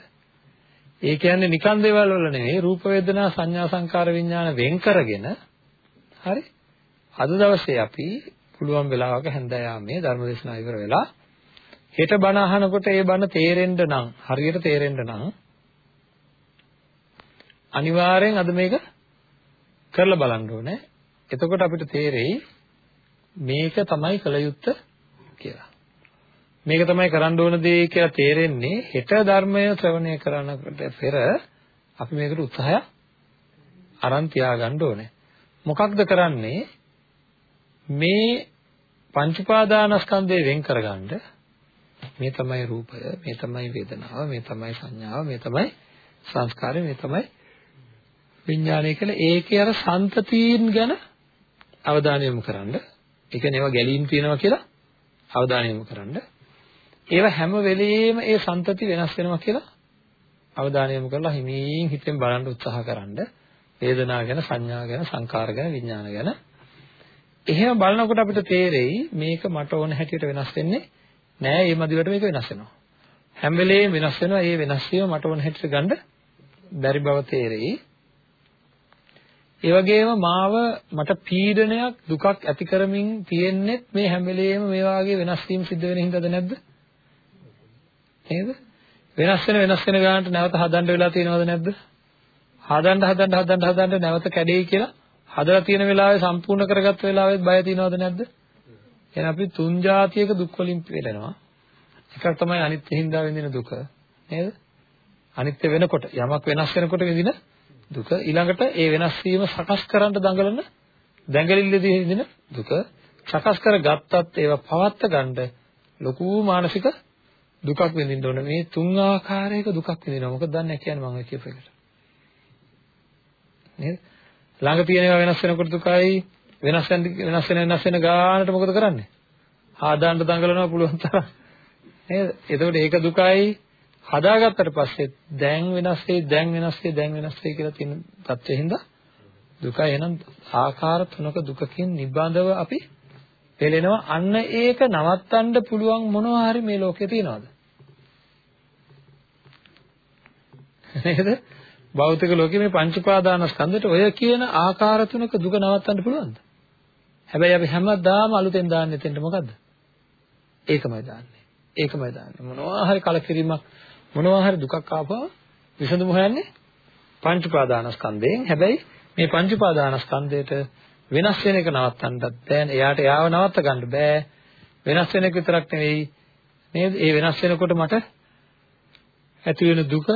ඒ කියන්නේ නිකන් දේවල් වල නෙවෙයි රූප වේදනා සංඥා සංකාර විඥාන වෙන් කරගෙන හරි අද දවසේ අපි පුළුවන් වෙලාවක හැන්දෑයාමේ ධර්මදේශනා ඉවර වෙලා හෙට බණ අහනකොට ඒ බණ තේරෙන්න නම් හරියට තේරෙන්න නම් අනිවාර්යෙන් අද මේක කරලා බලන්න ඕනේ. එතකොට අපිට තේරෙයි මේක තමයි කළ යුත්තේ කියලා. මේක තමයි කරන්න ඕන දේ කියලා තේරෙන්නේ හෙට ධර්මය ශ්‍රවණය කරනකොට පෙර අපි මේකට උත්සාහය අරන් තියාගන්න ඕනේ. මොකක්ද කරන්නේ? මේ පංච උපාදානස්කන්ධය වෙන් කරගන්න මේ තමයි රූපය, මේ තමයි වේදනාව, මේ තමයි සංඥාව, මේ තමයි සංස්කාරය, මේ තමයි විඥානය කියලා ඒකේ අර සන්තතීන් ගැන අවධානය යොමු කරන්න. ඒ කියන්නේ ඒවා ගැලීම් තියෙනවා කියලා අවධානය යොමු කරන්න. ඒවා හැම වෙලෙම ඒ සන්තති වෙනස් වෙනවා කියලා අවධානය යොමු කරලා හිමින් හිතෙන් බලන්න උත්සාහ කරන්න වේදනා ගැන සංඥා ගැන සංකාර ගැන විඥාන ගැන එහෙම බලනකොට අපිට තේරෙයි මේක මට ඕන හැටියට වෙනස් වෙන්නේ නෑ ඒ මදිවට මේක වෙනස් වෙනවා හැම වෙලෙම වෙනස් වෙනවා ඒ වෙනස් වීම මට ඕන හැටියට ගන්න බැරි බව තේරෙයි ඒ වගේම මාව මට පීඩනයක් දුකක් ඇති කරමින් තියෙන්නේ මේ හැම වෙලෙම මේ වාගේ වෙනස් වීම සිද්ධ වෙන හින්දාද නැද්ද නේද? වෙනස් වෙන වෙනස් වෙන ගානට නැවත හදන්න වෙලා තියෙනවද නැද්ද? හදන්න හදන්න හදන්න හදන්න නැවත කැඩෙයි කියලා හදලා තියෙන වෙලාවේ සම්පූර්ණ කරගත්ත වෙලාවෙත් බය තියෙනවද නැද්ද? එහෙනම් අපි තුන් જાතියක දුක් වලින් පෙළෙනවා. එකක් තමයි අනිත්‍ය හින්දා විඳින දුක නේද? අනිත්‍ය වෙනකොට යමක් වෙනස් වෙනකොට විඳින දුක ඊළඟට ඒ වෙනස් වීම සකස් කරන්න දඟලන දැඟලිල්ලදී විඳින දුක සකස් කරගත්තත් ඒවා පවත්ත ගන්න ලොකු මානසික දුකක් විඳින්න ඕන. මේ තුන් ආකාරයක දුකක් විඳිනවා. මොකද දන්නේ කියන්නේ මම ඔය කියපු එකට. නේද? ළඟ තියෙන ඒවා වෙනස් වෙනකොට දුකයි. වෙනස් වෙන වෙනස් වෙන වෙනස් වෙන ගානට මොකද කරන්නේ? ආදාන්න දඟලනවා පුළුවන් තරම්. නේද? එතකොට ඒක දුකයි. හදාගත්තට පස්සේ දැන් වෙනස් වෙයි දැන් වෙනස් වෙයි දැන් වෙනස් වෙයි කියලා තියෙන தත්ත්වෙින්ද දුකයි. එහෙනම් ආකාර තුනක දුකකින් නිබඳව අපි පෙළෙනවා. අන්න ඒක නවත්තන්න පුළුවන් මොනවා හරි මේ ලෝකේ තියනවාද? නේද? භෞතික ලෝකයේ මේ පංච උපාදානස්කන්ධයට ඔය කියන ආකාර තුනක දුක නවත්තන්න පුළුවන්ද? හැබැයි අපි හැමදාම අලුතෙන් දාන්නේ එතෙන්ට මොකද්ද? ඒකමයි දාන්නේ. ඒකමයි දාන්නේ. මොනවා හරි කලකිරීමක් මොනවා හරි දුකක් ආපුවා විසඳුම හොයන්නේ පංච උපාදානස්කන්ධයෙන් හැබැයි මේ පංච උපාදානස්කන්ධයට වෙනස් වෙන එක නවත්තන්නත් බෑ. එයාට යාව නවත්ත ගන්න බෑ. වෙනස් වෙන එක විතරක් නෙවෙයි නේද? ඒ වෙනස් වෙනකොට මට ඇති වෙන දුක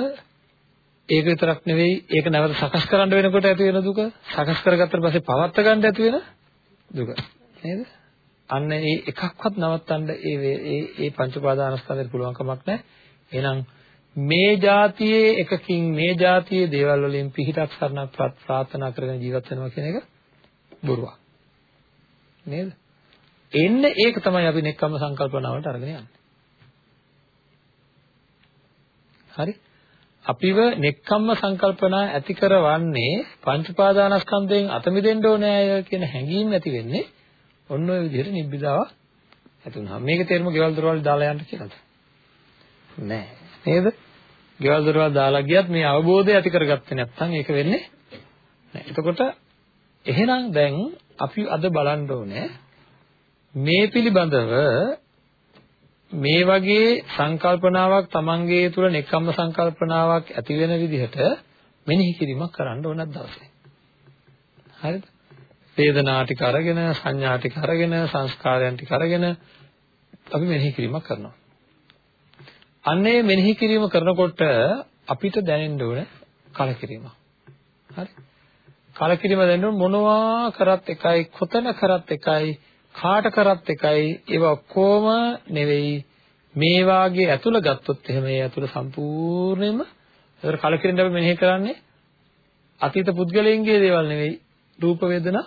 ඒක විතරක් නෙවෙයි ඒක නැවත සකස් කරන්න වෙනකොට ඇති වෙන දුක සකස් කරගත්තට පස්සේ පවත්ත ගන්න ඇති වෙන දුක නේද? අන්න ඒ එකක්වත් නවත්තන්න ඒ ඒ ඒ පංච උපාදානස්කන්ධයට පුළුවන් කමක් නැහැ. එහෙනම් මේ જાතියේ එකකින් මේ જાතියේ දේවල් වලින් පිහිටක් සරණක් ප්‍රාර්ථනා කරගෙන ජීවත් වෙනවා කියන එක බොරුවක්. නේද? එන්න ඒක තමයි අපි නෙක්කම්ම සංකල්පනාවට අරගෙන යන්නේ. හරි? අපිව නෙක්කම්ම සංකල්පනා ඇති කරවන්නේ පංච පාදානස්කන්ධයෙන් අත මිදෙන්න ඕනෑය කියන හැඟීම ඇති වෙන්නේ ඔන්න ඔය විදිහට නිබ්බිදාව ඇති වුණා. මේකේ තේරුම ගෙවල් දොරවල් දාලා යන්න කියලාද? නෑ. නේද? ගෙවල් දොරවල් දාලා ගියත් මේ අවබෝධය ඇති කරගත්තේ නැත්නම් ඒක වෙන්නේ නෑ. එතකොට එහෙනම් දැන් අපි අද බලන්න ඕනේ මේ පිළිබඳව මේ වගේ සංකල්පනාවක් Tamange තුල නෙකම්ම සංකල්පනාවක් ඇති වෙන විදිහට මෙනෙහි කිරීමක් කරන්න ඕනක් දවසේ. හරිද? වේදනා ටික අරගෙන සංඥා ටික අරගෙන සංස්කාරයන් ටික අරගෙන අපි මෙනෙහි කිරීමක් කරනවා. අන්නේ මෙනෙහි කිරීම කරනකොට අපිට දැනෙන්න ඕන කලකිරීම. හරි? කලකිරීම දැනෙන්න මොනවා කරත් එකයි, කොතන කරත් එකයි, කාට කරත් එකයි, ඒව ඔක්කොම නෙවෙයි. මේ වාගේ ඇතුළ ගත්තොත් එහෙම ඒ ඇතුළ සම්පූර්ණයෙන්ම ඒතර කලකිරීම අපි මෙනෙහි කරන්නේ අතීත පුද්ගලයන්ගේ දේවල් නෙවෙයි. රූප වේදනා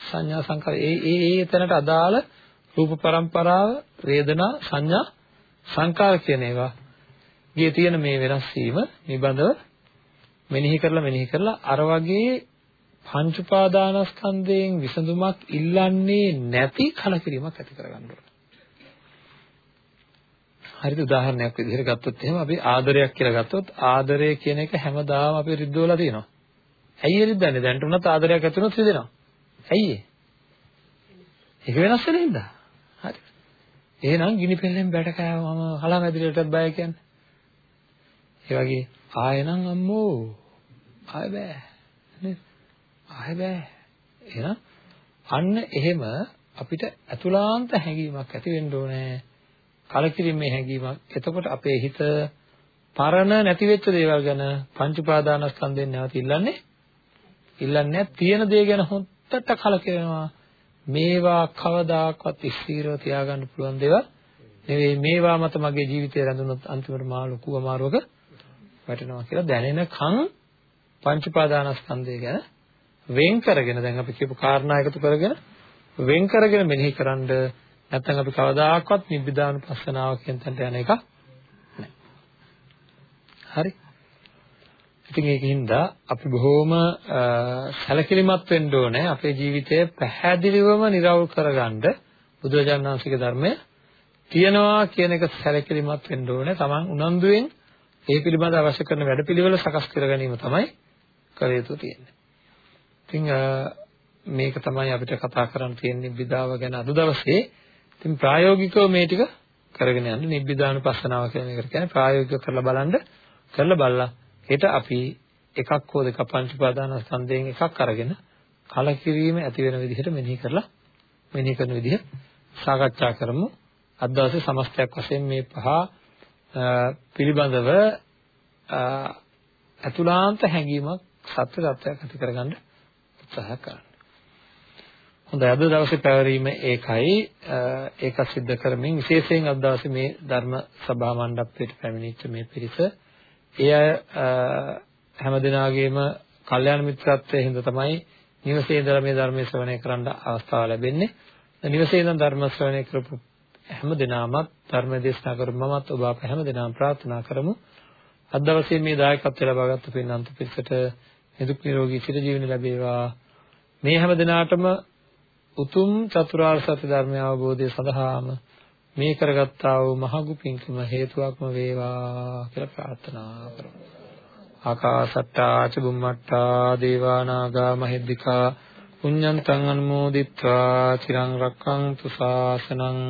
සංඥා සංකාර ඒ ඒ ඒ තැනට අදාළ රූප પરම්පරාව වේදනා සංඥා සංකාර කියන ඒවා ගේ තියෙන මේ වෙනස් වීම නිබඳව මෙනෙහි කරලා මෙනෙහි කරලා අර වගේ පංච උපාදානස්කන්ධයෙන් විසඳුමක් ඉල්ලන්නේ නැති කලකිරීමක් ඇති කරගන්න ඕනේ. හරිද උදාහරණයක් විදිහට ගත්තොත් එහෙම අපි ආදරයක් කියලා ගත්තොත් ආදරය කියන එක හැමදාම අපි රිද්දවලා තියෙනවා. ඇයි ඒ රිද්දන්නේ? දැන්ට උනත් ආදරයක් ඇති වුණොත් රිදෙනවා. ඇයි ඒ? ඒක වෙනස් වෙන හින්දා. හරි. එහෙනම් ගිනි පෙල්ලෙන් බැට කෑවම හලම් ඇදිලටත් බය කියන්නේ. ඒ වගේ ආයෙනම් අම්මෝ ආයෙ බෑ. නේද? ආයෙ බෑ. එහෙනම් අන්න එහෙම අපිට අතුලාන්ත හැඟීමක් ඇති වෙන්න ඕනේ. කලකිරීමේ හැඟීමක්. එතකොට අපේ හිත පරණ නැති වෙච්ච දේවල් ගැන පංච උපාදානස්කන්ධයෙන් නැවත ඉල්ලන්නේ ඉල්ලන්නේ තියෙන දේ ගැන හොත්තට කලකිරෙනවා. මේවා කවදාකවත් ස්ථිරව තියාගන්න පුළුවන් දේවල් නෙවෙයි මේවා මත මගේ ජීවිතය රැඳුනොත් අන්තිමට මා ලොකු අමාරුවක වැටෙනවා කියලා දැනෙනකන් පංච උපාදානස්කන්ධය ගැන වෙන් කරගෙන දැන් අපි කියපු කාරණා එකතු කරගෙන වෙන් කරගෙන මෙනෙහි කරන්ඩ නැත්නම් අපි කවදාකවත් නිබ්බිදානුපස්සනාව කියන තැනට යන එක නැහැ. හරි. ඉතින් ඒකින්ද අපි බොහොම සැලකිලිමත් වෙන්න ඕනේ අපේ ජීවිතය පැහැදිලිවම නිරවුල් කරගන්න බුදුරජාණන් වහන්සේගේ ධර්මය තියනවා කියන එක සැලකිලිමත් වෙන්න ඕනේ. Taman උනන්දුවෙන් ඒ පිළිබඳ අවශ්‍ය කරන වැඩපිළිවෙල සකස් කර ගැනීම තමයි කළ යුතු තියෙන්නේ. ඉතින් මේක තමයි අපිට කතා කරන්න තියෙන්නේ විදාව ගැන අද දවසේ. ඉතින් ප්‍රායෝගිකව මේ ටික කරගෙන යන්න නිබ්බිදානුපස්සනාව කියන එකට කියන්නේ ප්‍රායෝගිකව කරලා බලන්න කරලා බලලා හෙට අපි එකක් හෝ දෙකක් පංච උපාදානස්කන්ධයෙන් එකක් අරගෙන කලකිරීම ඇති වෙන විදිහට මෙනෙහි කරලා මෙනෙහි කරන විදිහ සාකච්ඡා කරමු. අද දවසේ සමස්තයක් වශයෙන් මේ පහ පිළිබඳව අතුලාන්ත හැඟීමක් සත්‍ය தත්වයක් ඇති කරගන්න උත්සාහ කරන්න. හොඳයි අද දවසේ පැවරීම ඒකයි ඒක සිද්ධ කරමින් විශේෂයෙන් අද දවසේ මේ ධර්ම සභා මණ්ඩපයට පැමිණිච්ච මේ පිරිස ඒ අය හැමදෙනාගේම කල්යාණ මිත්‍රත්වයේ හින්දා තමයි නිවසේ ඉඳලා මේ ධර්මයේ ශ්‍රවණය කරන්න අවස්ථාව ලැබෙන්නේ. නිවසේ ඉඳන් ධර්ම ශ්‍රවණය කරපු හැම දිනමත් ධර්ම දේශනා කරු මමත් ඔබ අප හැම දිනම ප්‍රාර්ථනා කරමු. අද දවසේ මේ දායකත්වය ලබාගත්තු පින්නන්ත පිරිසට නිදුක් නිරෝගී චිර ජීවන ලැබේවා. මේ හැම දිනාටම උතුම් චතුරාර්ය සත්‍ය ධර්මය අවබෝධය සඳහාම මේ කරගත්තා වූ මහඟු පිංකම හේතුවක්ම වේවා කියලා ප්‍රාර්ථනා කරමු. ආකාසට්ටා ච බුම්මට්ටා දේවා නාග මහිද්దికා පුඤ්ඤන්තං අනුමෝදිත්වා චිරං රක්ඛන්තු ශාසනං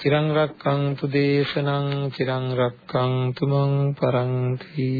චිරං රක්ඛන්තු දේශනං චිරං රක්ඛන්තු මං පරන්ති